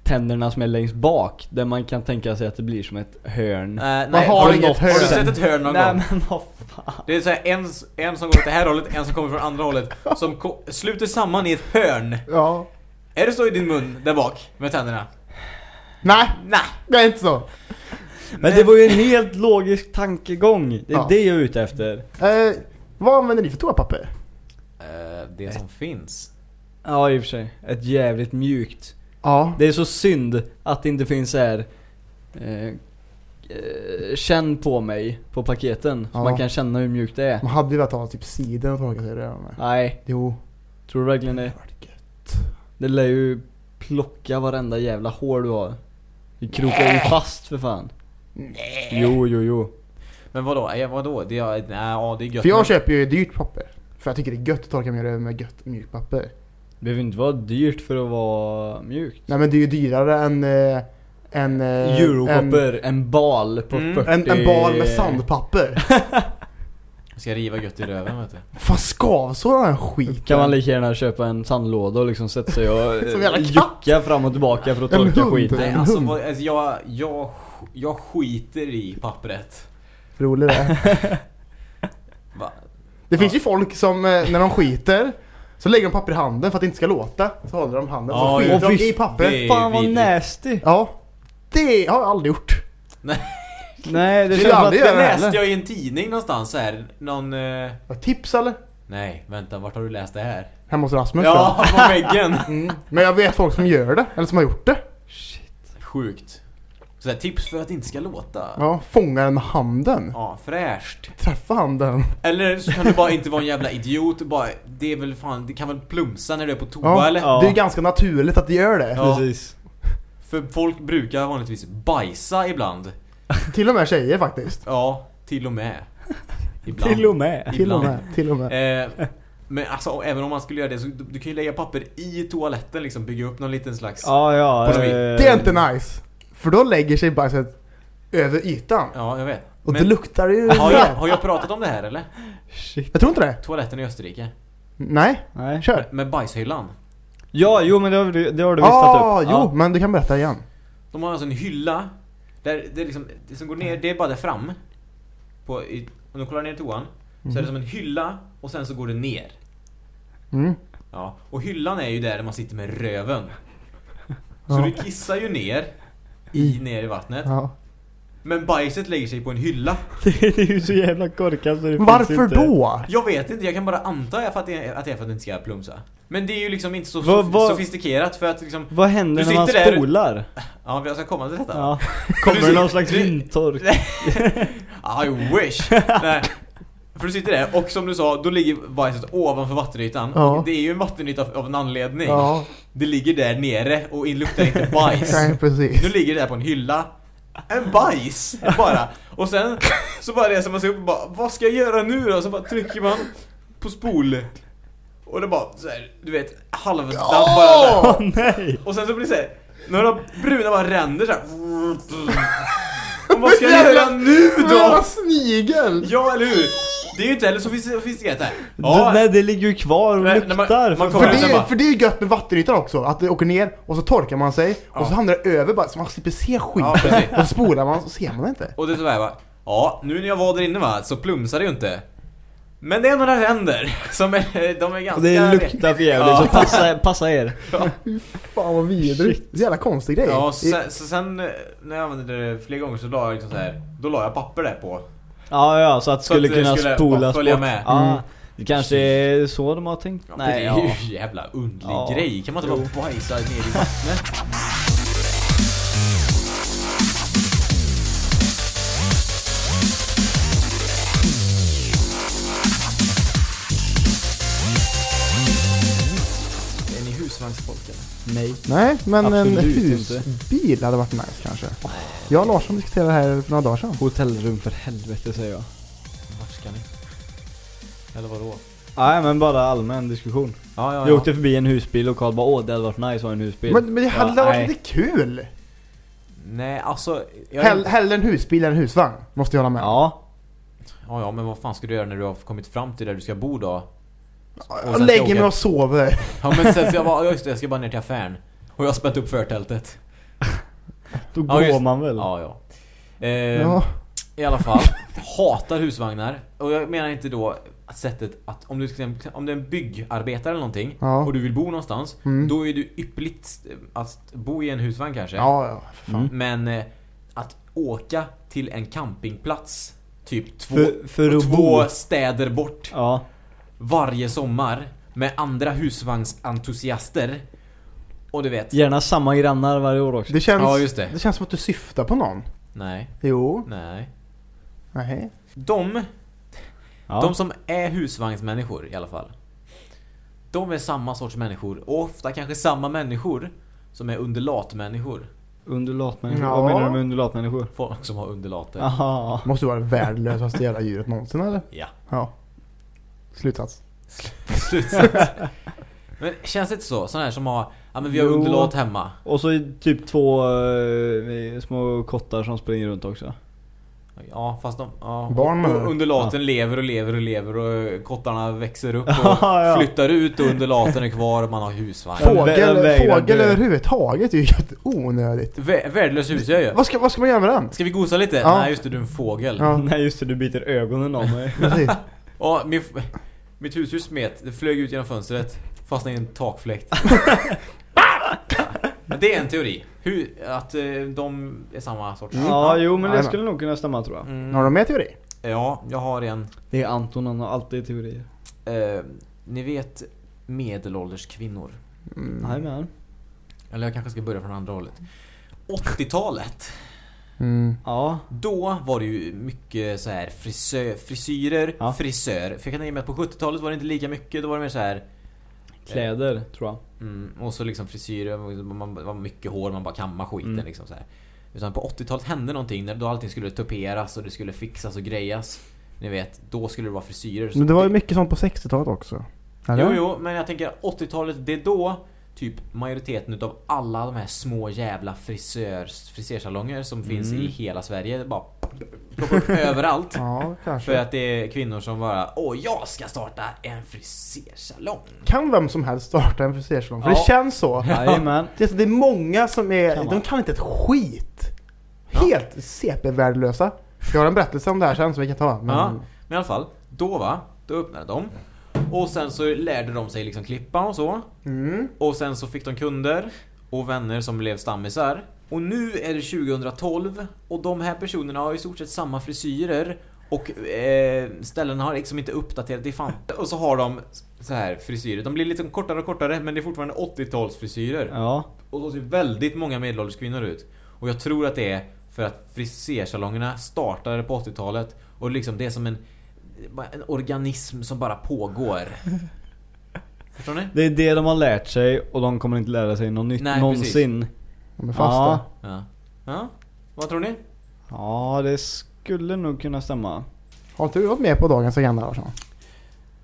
tänderna som är längst bak. Där man kan tänka sig att det blir som ett hörn. Man nej, har du- inget Har du hörn. sett ett hörn någon Nej gång? men fan. Det är så här, en, en som går åt det här hållet, en som kommer från andra hållet. Som ko- sluter samman i ett hörn. Ja. Är det så i din mun där bak med tänderna? Nej, Nej! det är inte så. Men det var ju en helt logisk tankegång. Det är Ja. det jag är ute efter. Eh, vad använder ni för toapapper? Eh, det som finns. Ja i och för sig. Ett jävligt mjukt. Ja. Det är så synd att det inte finns så här. Eh, eh, känn på mig på paketen. Så Ja. man kan känna hur mjukt det är. Man hade ju velat ha typ siden och torka sig det med. Nej, Jo. tror du verkligen det? Det gött. Det lär ju plocka varenda jävla hår du har. Det krokar ju fast för fan. Nej. Jo, jo, jo. Men vadå? Eh, vadå? Det är, nej, ja, det är gött. För jag köper ju dyrt papper. För jag tycker det är gött att torka mig det med gött mjukt papper. Det behöver inte vara dyrt för att vara mjukt. Nej men det är ju dyrare än eh, en, eh, Europapper, en, bal på Mm. 40... en, en, en bal med sandpapper. Ska riva gött i röven vet du. Fan skavsår den här skiten. Kan man lika gärna köpa en sandlåda och liksom sätta sig och Som en eh, jucka fram och tillbaka för att En torka hund. skiten. Nej En alltså, alltså jag, jag, jag skiter i pappret. Rolig det? Det Ja. finns ju folk som eh, när de skiter så lägger de papper i handen för att det inte ska låta. Så håller de handen Ja, så skiter de i pappret. Fan vad vidrigt. nasty. Ja. Det har jag aldrig gjort. Nej det Vill känns som att aldrig Det göra det läste heller? jag i en tidning någonstans så här. Någon... Eh, Tips eller? nej, vänta, vart har du läst det här? Hemma hos Rasmus Ja, på väggen. mm. Men jag vet folk som gör det, eller som har gjort det. Sjukt. Så här, tips för att det inte ska låta. Ja, fånga den med handen. Ja, fräscht. Träffa handen. Eller så kan du bara inte vara en jävla idiot och bara, det är väl fan, det kan väl plumsa när du är på toa Ja, eller? Ja. Det är ju ganska naturligt att det gör det. Ja. Precis. För folk brukar vanligtvis bajsa ibland. Till och med tjejer faktiskt. Ja, till och med. Ibland. Till och med. Till och med. Till och med. Eh, men alltså även om man skulle göra det så du, du kan ju lägga papper i toaletten liksom, bygga upp någon liten slags... Ja ja. Eh. Det är inte nice. För då lägger sig bajset över ytan. Ja, jag vet. Och Men det luktar ju... har jag, har jag pratat om det här eller? Shit. Jag tror inte det. Toaletten i Österrike. Nej, Nej. kör. Med bajshyllan. Ja, jo men det har du, det har du visst Ah, tagit upp. jo, men du kan berätta igen. De har alltså en hylla där det, är liksom, det som går ner, det är bara där fram. På, i, om du kollar ner toan så är det som en hylla och sen så går det ner. Mm. Ja, och hyllan är ju där man sitter med röven. Så Ja. du kissar ju ner i, ner i vattnet. Ja. Men bajset lägger sig på en hylla. Det är ju så jävla korkat så det Varför inte. då? Jag vet inte, jag kan bara anta att det är, att det är för att det inte ska plumsa. Men det är ju liksom inte så sof- vad- sofistikerat för att liksom... Vad händer när man sitter där- spolar? Ja, jag ska komma till detta. Ja. Kommer det någon slags vindtork? I wish! Nej. För du sitter där och som du sa, då ligger bajset ovanför vattenytan. Ja. Och det är ju en vattenyta av en anledning. Ja, Det ligger där nere och luktar inte bajs. nej precis. Nu ligger det där på en hylla. En bajs bara. Och sen så bara reser man sig upp och bara Vad ska jag göra nu då? Så bara trycker man på spol. Och det bara så här, du vet, halvdamp bara där. Åh nej! Och sen så blir det så här, några bruna bara ränder så här. Och vad ska jag göra nu Men jävla då? snigel! Ja, eller hur? Det är ju inte heller så sofistikerat här. Ja. Nej det ligger ju kvar och Nej, när man- luktar. man för kommer För fan. sen det, bara- är, för det är ju gött med vattenytan också, att det åker ner och så torkar man sig och så hamnar det över bara så man slipper se skiten. Ja, precis. och så spolar man så ser man det inte. Och det är så här va. Ja, nu när jag var där inne va, så plumsar det ju inte. Men det är några ränder som är, de är ganska... Och det luktar för jävligt Ja. så passa, passa er. Fan vad vidrigt. Det är jävla konstig grej. Ja, så sen, så sen eh, när jag använde det flera gånger så la jag liksom så här, då la jag papper där på. Ja ja, så att det Så att skulle kunna skulle spolas följa bort. med. Ja, Mm. det kanske är så de har tänkt. Ja, Nej, det är ja. ju en jävla undlig Ja. grej. Kan man inte bara bajsa ner i vattnet? Nej. Nej, men en Absolut husbil hade varit nice kanske. Jag och Larsson diskuterade det här för några dagar sedan. Hotellrum för helvete säger jag. Vart ska ni? Eller vadå? Nej men bara allmän diskussion. Ja, ja, Vi åkte förbi en husbil och Karl bara åh det hade varit nice att ha en husbil. Men, men det hade Ja, varit nej. lite kul! Nej, alltså... Jag Hell, hellre en husbil än en husvagn, måste jag hålla med. Ja. Ja, ja, men vad fan ska du göra när du har kommit fram till där du ska bo då? Och Jag lägger mig och sover. Ja, men sen ska jag bara, ja, just det, jag ska bara ner till affären. Och jag har spänt upp förtältet. Då Ja, går just- man väl? Ja, ja. Eh, Ja. I alla fall, hatar husvagnar. Och jag menar inte då att sättet att om du om du är en byggarbetare eller någonting Ja. och du vill bo någonstans, Mm. då är du ypperligt att bo i en husvagn kanske. Ja, ja. Mm. Men eh, att åka till en campingplats typ två, För, för två bo. städer bort Ja. Varje sommar med andra husvagnsentusiaster. Och du vet, Gärna samma grannar varje år också. Det känns, Ja, just det. det känns som att du syftar på någon. nej, Jo. nej. Nej. De, Ja. de som är husvagnsmänniskor i alla fall. De är samma sorts människor, och ofta kanske samma människor som är undulatmänniskor. Undulatmänniskor. Ja. Vad menar du med undulatmänniskor? Folk som har undulater. Jaha. Måste vara det värdelösaste jävla djuret någonsin eller? Ja. Ja. Slutsats. Slutsats. Men känns det inte så? Sådana här som har, ja men vi har Jo. undulat hemma. Och så typ två eh, små kottar som springer runt också. Ja, fast de... Ja, Barn du? och undulaten lever och lever och lever och kottarna växer upp och Ja, ja. flyttar ut och undulaten är kvar och man har husvagn. Få- Fågel, vä- vägrar fågel dö. överhuvudtaget är ju helt onödigt. Vä- Värdelös husdjur ju. Vad ska, vad ska man göra med den? Ska vi gosa lite? Ja. Nej just det, du är en fågel. Ja. Nej just det, du biter ögonen av mig. Precis. Ja, min, f- mitt husdjur smet, det flög ut genom fönstret Fastnade i en takfläkt Men det är en teori Hur, att eh, de är samma sorts Ja, jo men det Jajamän. skulle nog kunna stämma tror jag. Mm. Har du mer teori? Ja, jag har en Det är Anton, han har alltid teorier. eh, Ni vet medelålders kvinnor Mm. Jajamän. Eller jag kanske ska börja från andra hållet 80-talet Mm. Ja. Då var det ju mycket så här frisör, frisyrer, Ja. frisör För jag kan tänka mig att på 70-talet var det inte lika mycket Då var det mer så här Kläder, tror jag. Mm, och så liksom frisyrer, man det var mycket hår, man bara kammar skiten Mm. liksom så här. Utan på 80-talet hände någonting när då allting skulle tuperas och det skulle fixas och grejas. Ni vet, då skulle det vara frisyrer. Men det var ju mycket sånt på 60-talet också. Eller? Jo, jo, men jag tänker 80-talet, det är då typ majoriteten utav alla de här små jävla frisörs, frisersalonger som finns Mm. i hela Sverige, bara överallt. Ja, kanske. För att det är kvinnor som bara Åh, jag ska starta en frisersalong. Kan vem som helst starta en frisersalong? För Ja. det känns så. Jajamän. Det är, det är många som är, Kan de kan inte ett skit. Ja. Helt CP-värdelösa. Jag har en berättelse om det här sen som vi kan ta. Men, Ja. Men i alla fall, då va, då öppnade de. Och sen så lärde de sig liksom klippa och så. Mm. Och sen så fick de kunder och vänner som blev stammisar. Och nu är det 2012 och de här personerna har i stort sett samma frisyrer. Och eh, ställena har liksom inte uppdaterat, det fan. Och så har de så här frisyrer. De blir lite kortare och kortare men det är fortfarande 80-talsfrisyrer. Ja. Och de ser väldigt många medelålders kvinnor ut. Och jag tror att det är för att frisersalongerna startade på 80-talet och liksom det är som en, en organism som bara pågår. Förstår ni? Det är det de har lärt sig och de kommer inte lära sig något nytt Nej, någonsin. De är fasta. Ja. Ja. Ja? Vad tror ni? Ja, det skulle nog kunna stämma. Har inte du varit med på dagens agenda Larsson?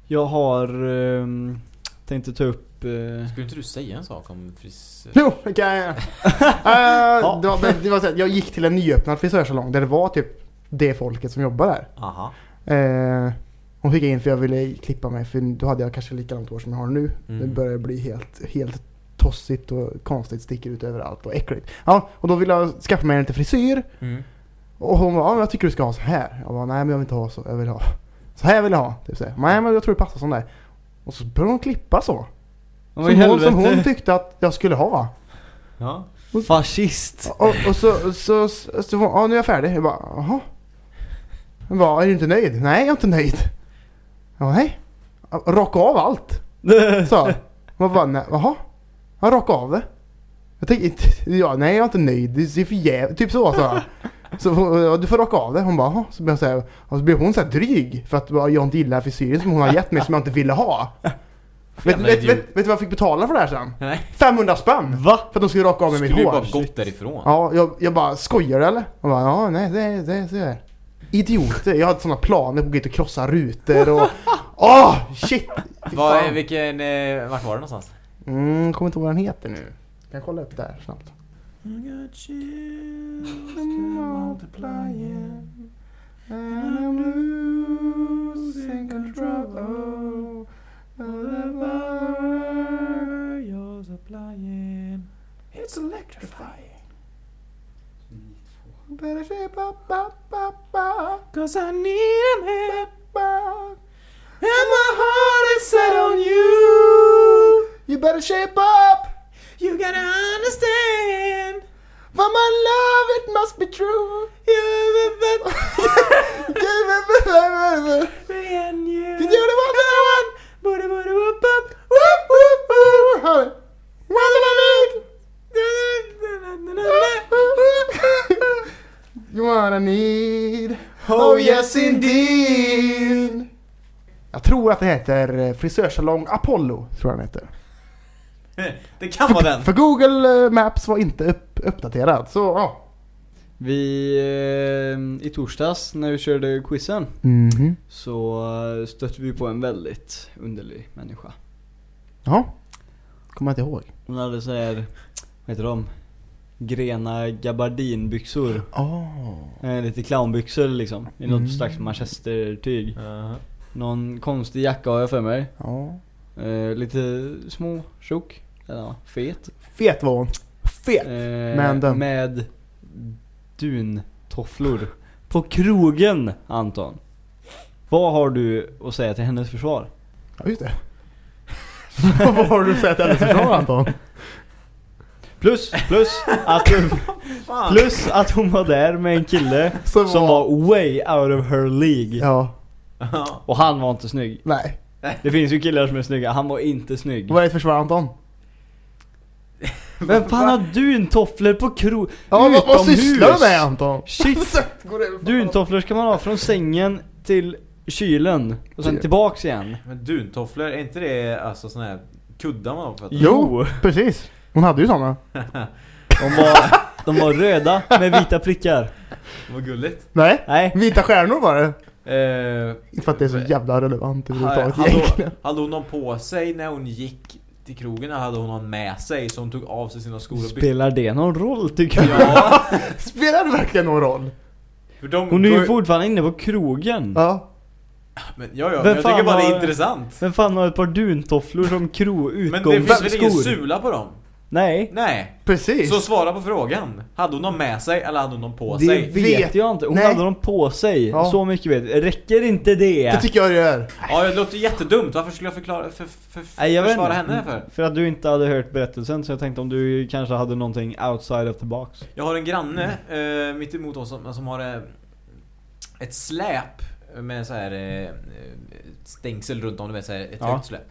Jag har um, tänkte ta upp... eh, Skulle inte du säga en sak om frisör? Jo, det kan jag uh, det var, det var så Jag gick till en nyöppnad frisörsalong där det var typ det folket som jobbar där. Aha. Eh, hon fick in för jag ville klippa mig för då hade jag kanske likadant hår som jag har nu. Mm. Det börjar bli helt, helt tossigt och konstigt, sticker ut överallt och äckligt. Ja, och då ville jag skaffa mig en liten frisyr. Mm. Och hon bara, ja, jag tycker du ska ha så här. Jag bara, nej men jag vill inte ha så, jag vill ha så här vill jag ha. Typ så här. Nej men jag tror det passar som det. Och så började hon klippa så. Som hon, som hon tyckte att jag skulle ha. Ja. Fascist! Och, och så, så, så, så, ja nu är jag färdig. Jag bara, jaha. Bara, är du inte nöjd? Nej jag är inte nöjd. Bara, nej. Raka av allt. Så. Jag bara, nej, jaha. Jag raka av det. Jag tänkte inte, ja, nej jag är inte nöjd. Det ser för jävligt Typ så sa jag. Så hon- ja, du får raka av det. Hon bara, jaha. Så blev, så här, och så blev hon så här dryg. För att jag inte gillar frisyren som hon har gett mig som jag inte ville ha. Vet, vet, vet, vet du vad jag fick betala för det här sen? Nej. 500 spänn! Va? För att de skulle raka av mig mitt Skulle ju hår. bara gått därifrån. Ja, jag, jag bara, skojar du eller? Jag bara, ja nej det, det, det är Idioter, jag hade sådana planer på att gå ut och krossa rutor och... Åh, shit! Fy Vad vilken, eh, vart var det någonstans? Mm, kommer inte ihåg vad den heter nu. Kan jag kolla upp där snabbt? It's electrifying Cause I need a man. And my heart is set on you You better shape up You gotta understand For my love it must be true and you Did you the one I want? Booty booty whoop whoop Whoop, whoop, whoop. Hör ni? What do I need? You wanna need Oh yes indeed Jag tror att det heter eh, frisörsalong Apollo, tror jag den heter. Det kan vara den För Google eh, Maps var inte upp, uppdaterad, så ja. Vi, eh, i torsdags när vi körde quizen Mhm. så eh, stötte vi på en väldigt underlig människa. Ja. Kommer jag inte ihåg. Hon hade så här, vad heter de? Grena gabardinbyxor. Oh. Eh, lite clownbyxor liksom. I något Mm. slags manchestertyg. Jaha. Någon konstig jacka har jag för mig. Ja. Eh, lite små, tjock. Eller ja, fet. Fet var hon. Fet! Eh, Men den- Med duntofflor. På krogen, Anton. Vad har du att säga till hennes försvar? Ja, just det. Vad har du att säga till hennes försvar Anton? Plus, plus att, plus att hon var där med en kille Som som var- var way out of her League. Ja. Och han var inte snygg. Nej. Det finns ju killar som är snygga, han var inte snygg. Vad är ditt försvar Anton? Vem fan har duntofflor på krog? Ja, vad, vad Utomhus. sysslar du med Anton? Shit! Duntofflor ska man ha från sängen till kylen och sen tillbaks igen. Men duntofflor, är inte det alltså såna här kuddar man har på fötterna? Jo, precis. Hon hade ju såna. De var, de var röda med vita prickar. Vad gulligt. Nej, Nej, vita stjärnor var det. Eh, Inte för att det är så jävla relevant överhuvudtaget hade, egentligen. hade hon någon på sig när hon gick till krogen eller hade hon någon med sig så hon tog av sig sina skor och bytte? spelar det någon roll tycker jag? Ja, Spelar det verkligen någon roll? för de Hon är ju fortfarande inne på krogen. Ja. Men, ja, ja, Vem men jag tycker bara det är har- intressant. Vem fan har ett par duntofflor som kro Men det finns väl ingen sula på dem? Nej, Nej. Precis. Så svara på frågan. Hade hon dem med sig eller hade hon dem på det sig? vet Vet- jag inte. Hon Nej. hade dem på sig. Ja. Så mycket vet. Räcker inte det? Det tycker jag det gör. Ja, det låter jättedumt. Varför skulle jag förklara, för, för, Nej, jag försvara henne för? För att du inte hade hört berättelsen så jag tänkte om du kanske hade någonting outside of the box. Jag har en granne eh, mitt emot oss som, som har eh, ett släp med så här eh, stängsel runt om, du vet så här, ett Ja. högt släp.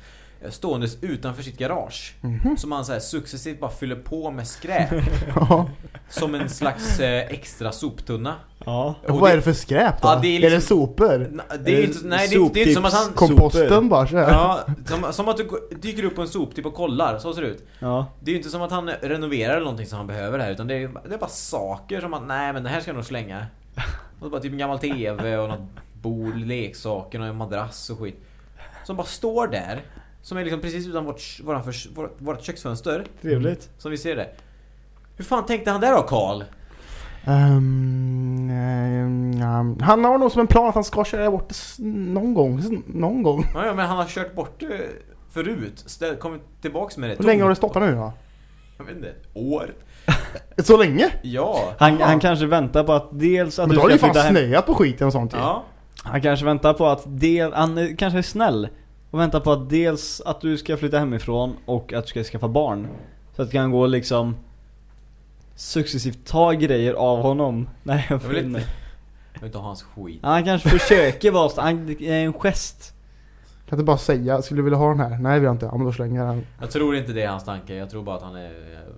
Ståendes utanför sitt garage. Mhm. Som han så här successivt bara fyller på med skräp. Ja. som en slags eh, extra soptunna. Ja. Och Vad det- är det för skräp då? Ja, det är är, det liksom- sopor? Det är inte, nej det är, inte- det är inte som att han... Komposten bara så här. Ja, som, som att du dyker upp på en soptipp och kollar, så ser det ut. Ja. Det är ju inte som att han renoverar eller någonting som han behöver här utan det är, det är bara saker som att nej men det här ska jag nog slänga. Och så bara typ en gammal TV och något bord, leksaker och en madrass och skit. Som bara står där. Som är liksom precis utan vårt, våran förs- vårt, vårt köksfönster. Trevligt. Som vi ser det. Hur fan tänkte han där då Karl? Ehm, ehm, ehm, han har nog som en plan att han ska köra bort det någon gång. Någon gång. Ja, ja men han har kört bort det förut. Ställ, kommit tillbaks med det. Hur länge har det stått nu då? Jag vet inte. År? Så länge? Ja. Han, han kanske väntar på att dels att Men du då har det ska ju fan flytta hem. snöat på skiten och sånt ju. Ja. Han kanske väntar på att del, han kanske är snäll. Och väntar på att dels att du ska flytta hemifrån och att du ska skaffa barn. Så att det kan gå liksom successivt ta grejer av honom. Nej jag Jag vill vet inte- inte. Jag vill inte ha hans skit. Han kanske försöker vara st- han, det är en gest. Kan inte bara säga, skulle du vilja ha den här? Nej vill jag inte. Ja men då slänger jag den. Jag tror inte det är hans tanke. Jag tror bara att han är eh,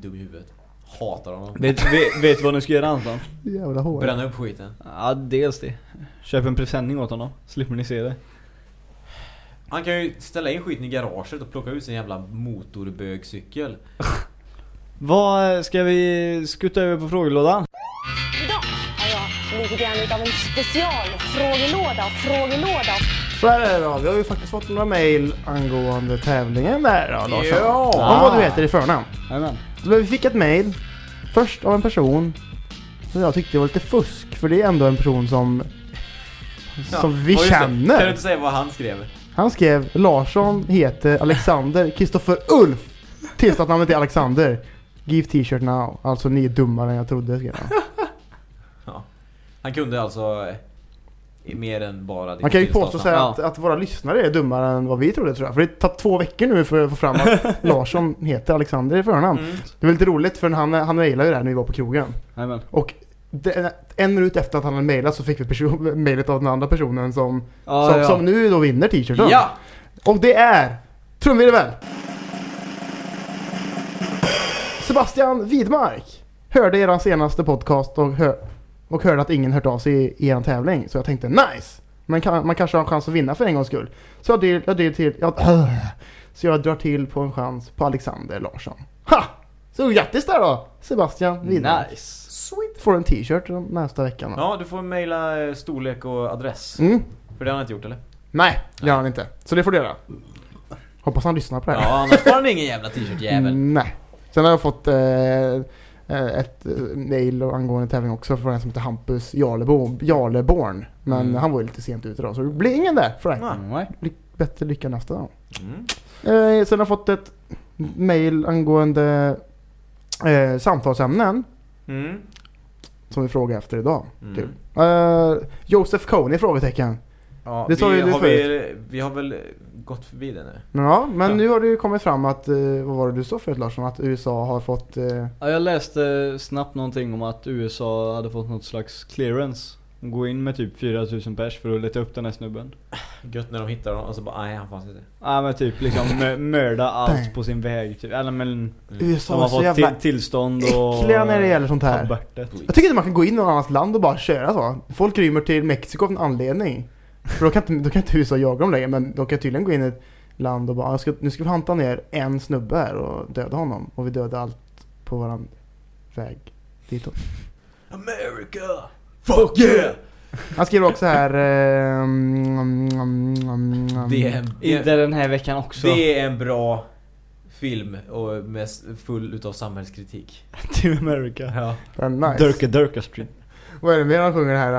dum i huvudet. Hatar honom. Vet, vet, vet du vad ni ska göra Anton? Jävla hår. Bränna upp skiten. Ja dels det. Köp en presenning åt honom. Slipper ni se det. Han kan ju ställa in skiten i garaget och plocka ut sin jävla motorbögcykel. Vad ska vi skutta över på frågelådan? Idag har jag lite grann utav en specialfrågelåda, frågelåda. Så här är det då. Vi har ju faktiskt fått några mail angående tävlingen där då Larsson. Ja. Om vad du heter i förnamn. Jajamän. Så vi fick ett mail. Först av en person som jag tyckte var lite fusk. För det är ändå en person som som vi Ja, just det. känner. Kan du inte säga vad han skrev? Han skrev Larsson heter Alexander Kristoffer Ulf. Tills att namnet är Alexander. Give t-shirt now. Alltså ni är dummare än jag trodde skrev han. Ja. Han kunde alltså eh, mer än bara Man kan ju påstå Ja. att, att våra lyssnare är dummare än vad vi trodde tror jag. För det tar två veckor nu för att få fram att Larsson heter Alexander i förnamn. Mm. Det var lite roligt för han, han mejlade ju det här när vi var på krogen. Jajamän. Och en minut efter att han hade mejlat så fick vi person- mejlet av den andra personen som, Ja, som, ja. som nu då vinner t-shirten. Ja! Och det är trumvirvel! Sebastian Widmark hörde eran senaste podcast och, hör, och hörde att ingen hört av sig i, i er tävling. Så jag tänkte nice! Man, kan, man kanske har en chans att vinna för en gångs skull. Så jag, jag, till, jag, så jag drar till på en chans på Alexander Larsson. Ha! Så grattis där då! Sebastian Widmark. Nice. Sweet. Får en t-shirt nästa vecka. då. Ja, du får mejla eh, storlek och adress. Mm. För det har han inte gjort eller? Nej, det gör han inte. Så det får du göra. Hoppas han lyssnar på det här. Ja, annars får han ingen jävla t-shirt jävel. Mm, nej. Sen har jag fått eh, eh, ett eh, mail angående tävling också från en som heter Hampus Jarlebo, Jarleborn. Men Mm. han var ju lite sent ute då så det blir ingen där för dig. Nej. Nej. Ly- Bättre lycka nästa gång. Mm. Eh, sen har jag fått ett mail angående eh, samtalsämnen Mm. som vi frågar efter idag. Mm. Kul. Eh, Josef Kony? Frågetecken. Ja, Det vi, du har vi, vi har väl gått förbi det nu? Ja, men Ja. nu har det ju kommit fram att, eh, vad var det du sa förut Larsson? Att USA har fått... Eh, Ja, jag läste snabbt någonting om att USA hade fått något slags clearance. Gå in med typ 4000 pers för att leta upp den här snubben. Gött när de hittar dem och så bara nej han fanns inte. Ja men typ liksom mö- mörda allt på sin väg typ. Eller men Mm. USA de är har så fått jävla till, tillstånd och äckliga när det gäller sånt här. det. Jag tycker inte man kan gå in i något annat land och bara köra så. Folk rymmer till Mexiko av en anledning. För då kan inte, då kan inte USA jaga dem längre men de kan tydligen gå in i ett land och bara "Jag ska, nu ska vi hanta ner en snubbe här och döda honom. Och vi dödar allt på våran väg ditåt. America! Fuck yeah! Han skriver också här... Eh, mm, mm, mm, mm, Det är, en, det, Inte den här veckan också. det är en bra film och med s- full utav samhällskritik. Team America. Ja. den är nice. Durka Durka Street. Vad är det mer han sjunger här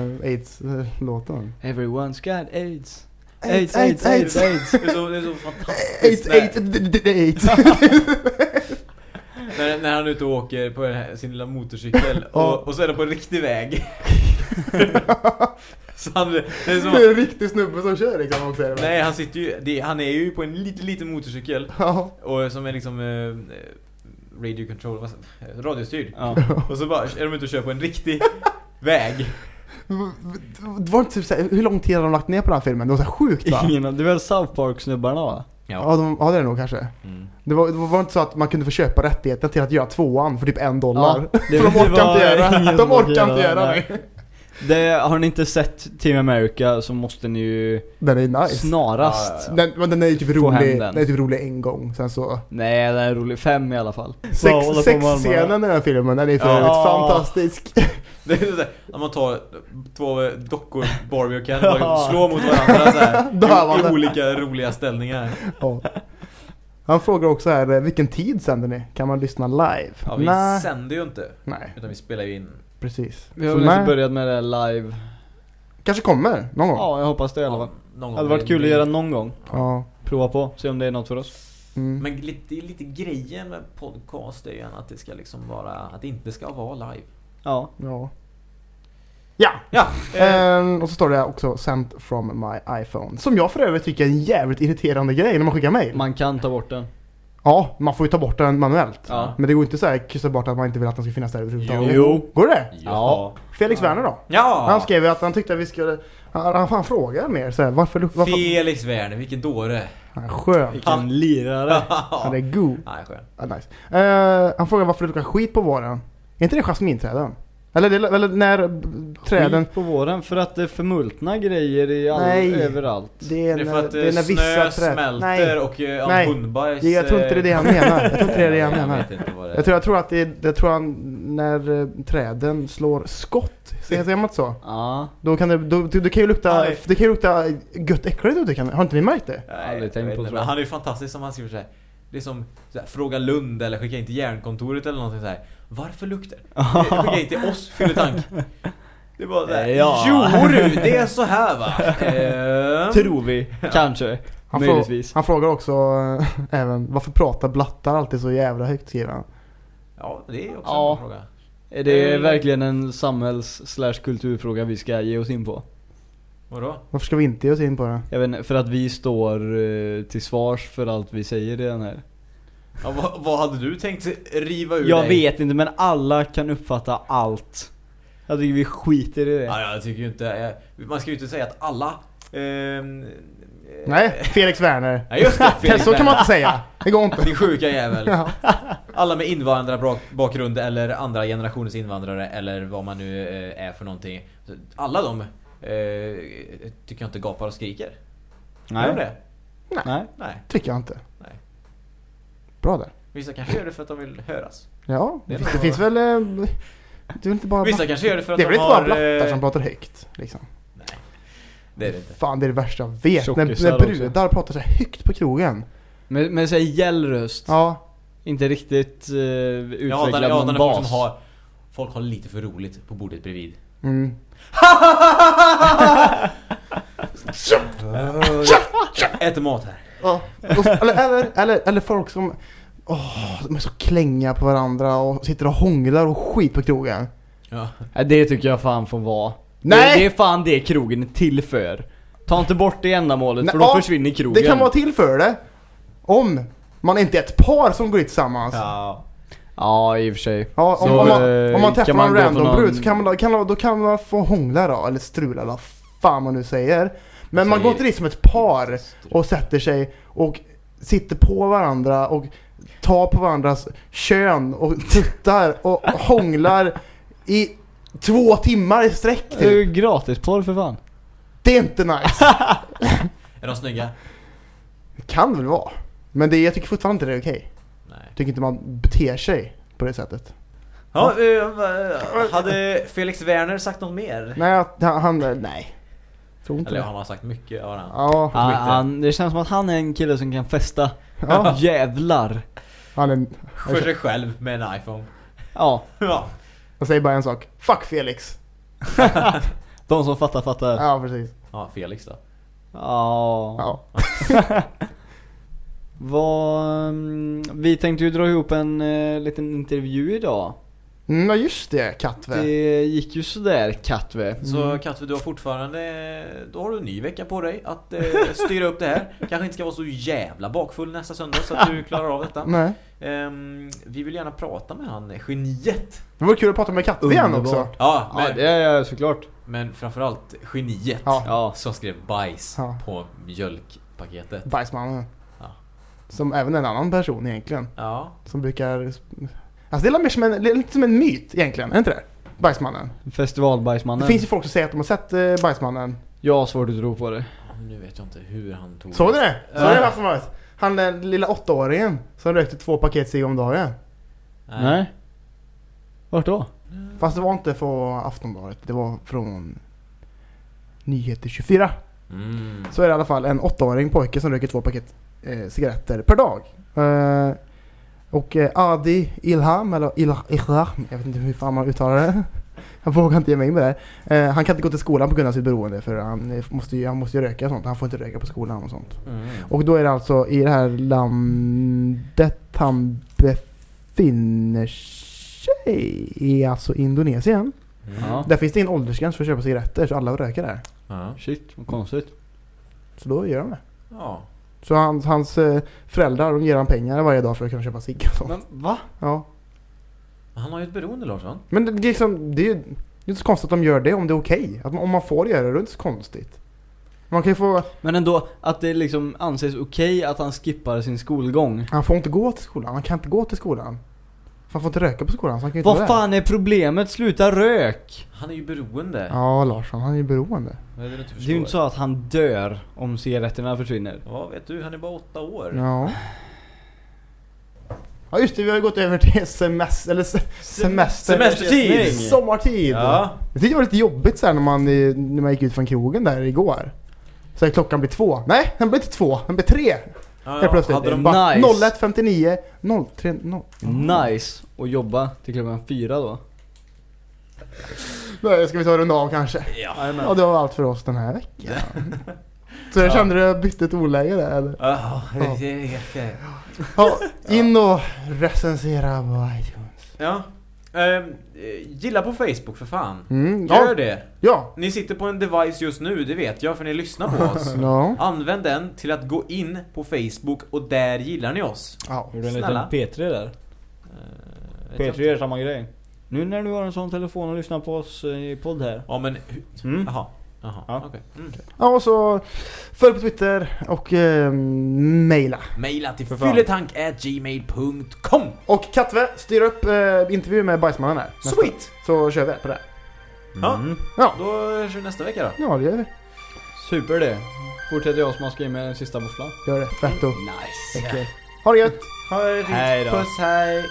uh, AIDS-låten? Everyone's got AIDS. AIDS, AIDS, AIDS, AIDS. Det är så, det är så fantastiskt AIDS, när, AIDS, d- d- d- AIDS. När, när han är ute och åker på här, sin lilla motorcykel Ja. och, och så är det på en riktig väg. så han, det är Det är som, en riktig snubbe som kör liksom också. är nej han sitter ju, det, han är ju på en liten, liten motorcykel Ja. och som är liksom eh, radio control, vad, radiostyrd. Ja. Och så bara är de ute och kör på en riktig väg. Det var inte typ såhär, hur lång tid har de lagt ner på den här filmen? Det var så sjukt va? Ingen, det är väl South Park snubbarna va? Ja, de, ja det är det nog kanske. Mm. Det var, det var inte så att man kunde få köpa rättigheten till att göra tvåan för typ en dollar. Ja, för de orkar inte göra De orkar inte göra nej. det. det. Har ni inte sett Team America så måste ni ju Den är nice. snarast. Ja, Den, men den är ju typ rolig, den. den är typ rolig en gång, sen så... Nej den är rolig. Fem i alla fall. Sex, sexscenen i den här filmen, den är för Ja. fantastisk. Det är såhär, när man tar två dockor, Barbie och Ken, och Ja. slår mot varandra såhär, i, i olika roliga ställningar. Ja. Han frågar också här, eh, vilken tid sänder ni? Kan man lyssna live? Ja, vi Nej. sänder ju inte, Nej, utan vi spelar ju in. precis. Vi har Så väl inte börjat med det live. Kanske kommer, någon gång. Ja jag hoppas det i alla fall. någon Det gång hade varit kul att göra någon gång. Ja. Prova på, se om det är något för oss. Mm. Men lite, det är lite grejen med podcast är ju att det ska liksom vara, att det inte ska vara live. Ja. ja. Ja! Ja, eh, Ehm, och så står det också 'Sent from my iPhone' Som jag för övrigt tycker är en jävligt irriterande grej när man skickar mail. Man kan ta bort den. Ja, man får ju ta bort den manuellt. Ja. Men det går inte så här kryssa bort att man inte vill att den ska finnas där överhuvudtaget. Jo. Går det? ja. Felix Werner då? Ja! Han skrev ju att han tyckte att vi skulle... Han, han, han frågar mer så här, varför... varför Felix Werner, vilken dåre. han är skön. Vilken lirare. Han är god. Nej, skön. Ja, nice. Eh, han frågar varför det luktar skit på våren. Är inte det jasminträden? Eller, det, eller när träden... Skit på våren för att det förmultnar grejer i all, Nej. överallt. Det är, Det är när, för att det är när eh, vissa snö träd... smälter Nej. och eh, Nej. hundbajs... Jag tror inte det är det han menar. Jag tror inte det är det han menar. vet inte vad det är. Jag tror, jag tror att det är, jag tror han, när eh, träden slår skott, säger man inte så? Ja. Då kan det, då, det, det kan ju lukta, Nej. det kan ju lukta gött äckligt ute kan Har inte ni märkt det? Nej, jag tänkt på, jag. han är ju fantastisk som han skriver såhär Det är som såhär, Fråga Lund eller skicka in till Järnkontoret eller någonting såhär Varför luktar det? Skicka in till oss, fylletank Det är bara såhär Ja. Jo du, det är så här va eh, Tror vi. Kanske. Han, Möjligtvis. han frågar också eh, även, varför pratar blattar alltid så jävla högt skriver han. Ja, det är också Ja. en fråga Är det Eh. verkligen en samhälls kulturfråga vi ska ge oss in på? Vadå? Varför ska vi inte ge oss in på det? Jag vet inte, för att vi står eh, till svars för allt vi säger i den här. Ja, vad, vad hade du tänkt riva ur Jag dig? vet inte men alla kan uppfatta allt. Jag tycker vi skiter i det. Ja, jag tycker ju inte eh, Man ska ju inte säga att alla ehm, eh, Nej, Felix Werner. Nej just det, Felix så kan man inte säga. Det går inte. Din sjuka jävel Ja. Alla med invandrarbakgrund eller andra generationens invandrare eller vad man nu eh, är för någonting. Alla de eh, tycker jag inte gapar och skriker. Gör de det? Nej. Nej. Tycker jag inte. Nej. Bra där. Vissa kanske gör det för att de vill höras. Ja, Det det, finns väl... eh, Det är väl inte bara Vissa kanske gör det för att Det är väl de inte bara har... blattar eh, som pratar högt liksom. Nej. Det är det inte. Fan det är det värsta jag vet. När, när också. brudar pratar så högt på krogen. Med, med såhär gäll röst. Ja. inte riktigt uh, utvecklad hatar någon när folk bas. som har Folk har lite för roligt på bordet bredvid. Mm. Äter mat här. Ja. Eller, eller, eller, eller folk som åh, de är så klänga på varandra och sitter och hånglar och skit på krogen. Ja. Det tycker jag fan får vara. Nej! Det, det är fan det krogen är till för. Ta inte bort det ändamålet Nej, för då ja, försvinner krogen. Det kan vara till för det. Om man inte är ett par som går dit tillsammans. Ja. Ja, i och för sig. Ja, om, Så, om, man, eh, om man träffar man på random någon- brud så kan man, kan, då kan man få hångla då, eller strula eller vad fan man nu säger. Men man går inte dit som ett par och sätter sig och sitter på varandra och tar på varandras kön och tuttar och hånglar i två timmar i sträck Det är ju typ. gratisporr för fan. Det är inte nice. Är de snygga? Det kan väl vara. Men det, jag tycker fortfarande inte det är okej. Nej. Jag tycker inte man beter sig på det sättet. Ja, eh, va- hade Felix Werner sagt något mer? Nej, han, han nej. Tror inte Eller det. han har sagt mycket har han. Ja, Han, han, det känns som att han är en kille som kan festa. ja, Jävlar. han är... För sig själv med en iPhone. Ja, Ja. Jag säger bara en sak. Fuck Felix. de som fattar fattar. Ja. Ja, precis. Ja, Felix då. Ja. Vad, mm, vi tänkte ju dra ihop en eh, liten intervju idag. Mm, ja, just det. Katve. Det gick ju sådär Katve. Så Katve, du har fortfarande... Då har du en ny vecka på dig att eh, styra upp det här. Kanske inte ska vara så jävla bakfull nästa söndag så att du klarar av detta. Nej. Ehm, vi vill gärna prata med han, geniet. Det vore kul att prata med Katve igen också. Ja, Ja men, det är jag såklart. men framförallt geniet. Ja. Ja. Som skrev bajs Ja. på mjölkpaketet. Bajsmannen. Ja. Som även en annan person egentligen. Ja. Som brukar... Alltså det är mer som en, lite som en myt egentligen, är inte det? Bajsmannen. Festivalbajsmannen. Det finns ju folk som säger att de har sett eh, Bajsmannen. Jag har svårt att tro på det. Nu vet jag inte hur han tog Såg du det? Såg du det Aftonbladet? Han den lilla åttaåringen som rökte två paket cigg om dagen. Nej. Vart då? Fast det var inte från Aftonbladet, det var från Nyheter 24. Mm. Så är det i alla fall en åttaåring pojke som röker två paket eh, cigaretter per dag. Eh, och eh, Adi Ilham, eller Ilham, jag vet inte hur fan man uttalar det. Jag vågar inte ge mig in med det. Eh, han kan inte gå till skolan på grund av sitt beroende för han eh, måste ju, han måste ju röka och sånt. Han får inte röka på skolan och sånt. Mm. Och då är det alltså i det här landet han befinner sig i, alltså Indonesien. Mm. Där finns det ingen åldersgräns för att köpa cigaretter så alla röker där. Ja. Shit, vad konstigt. Så då gör de det. ja. Så hans, hans eh, föräldrar de ger han pengar varje dag för att kunna köpa cigg och sånt. Men va? Ja. Han har ju ett beroende Larsson. Men det, liksom, det är ju inte så konstigt att de gör det om det är okej. Man, om man får göra det, det är inte så konstigt. Man kan ju få, Men ändå, att det liksom anses okej att han skippar sin skolgång. han får inte gå till skolan, han kan inte gå till skolan. Han får inte röka på skolan så han kan ju inte vara Vad där. fan är problemet? Sluta rök! Han är ju beroende. Ja Larsson, han är ju beroende. Vad är det du inte Det är ju inte så att han dör om cigaretterna försvinner. Ja, vet du, han är bara åtta år. Ja. Ja just det, vi har ju gått över till semester, eller se, semester. Semestertid! Sommartid! Ja. Jag tyckte det var lite jobbigt sen när man, eh, när man gick ut från krogen där igår. Så här, klockan blir två. Nej, den blir inte två, den blir tre. Ja, Helt plötsligt. Hade de bara- Nice. 01.59, 03, 0. Nice! Och jobba till klockan fyra då. Nej, ska vi ta och runda av kanske? Ja. Ja, det var allt för oss den här veckan. Så jag kände att jag bytte ett oläge där eller? Ja. Ja, in och recensera på iTunes. ja. Ehm, eh, gilla på Facebook för fan. Mm, Gör ja, det. ja. Ni sitter på en device just nu, det vet jag för ni lyssnar på oss. Ja. Använd den till att gå in på Facebook och där gillar ni oss. ja. Gjorde en liten P3 där. Eh, vet jag P3 gör samma grej. Nu när du har en sån telefon och lyssnar på oss eh, i podd här. Ja men, Mm. jaha. Jaha, Ja. okej. Mm. ja, och så följ på Twitter och eh, mejla. Maila till fylletank.gmail.com Och Katve, styr upp eh, intervju med Bajsmannen här. nästa. Sweet! Så kör vi på det. Ja. Mm. Ja, Då hörs vi nästa vecka då. ja det gör vi. Super det. Fortsätter jag smaska in med den sista våfflan. Gör det. Fetto. Nice. Äckel. Ha det gött! Ha det fint. Hej då. Puss, hej.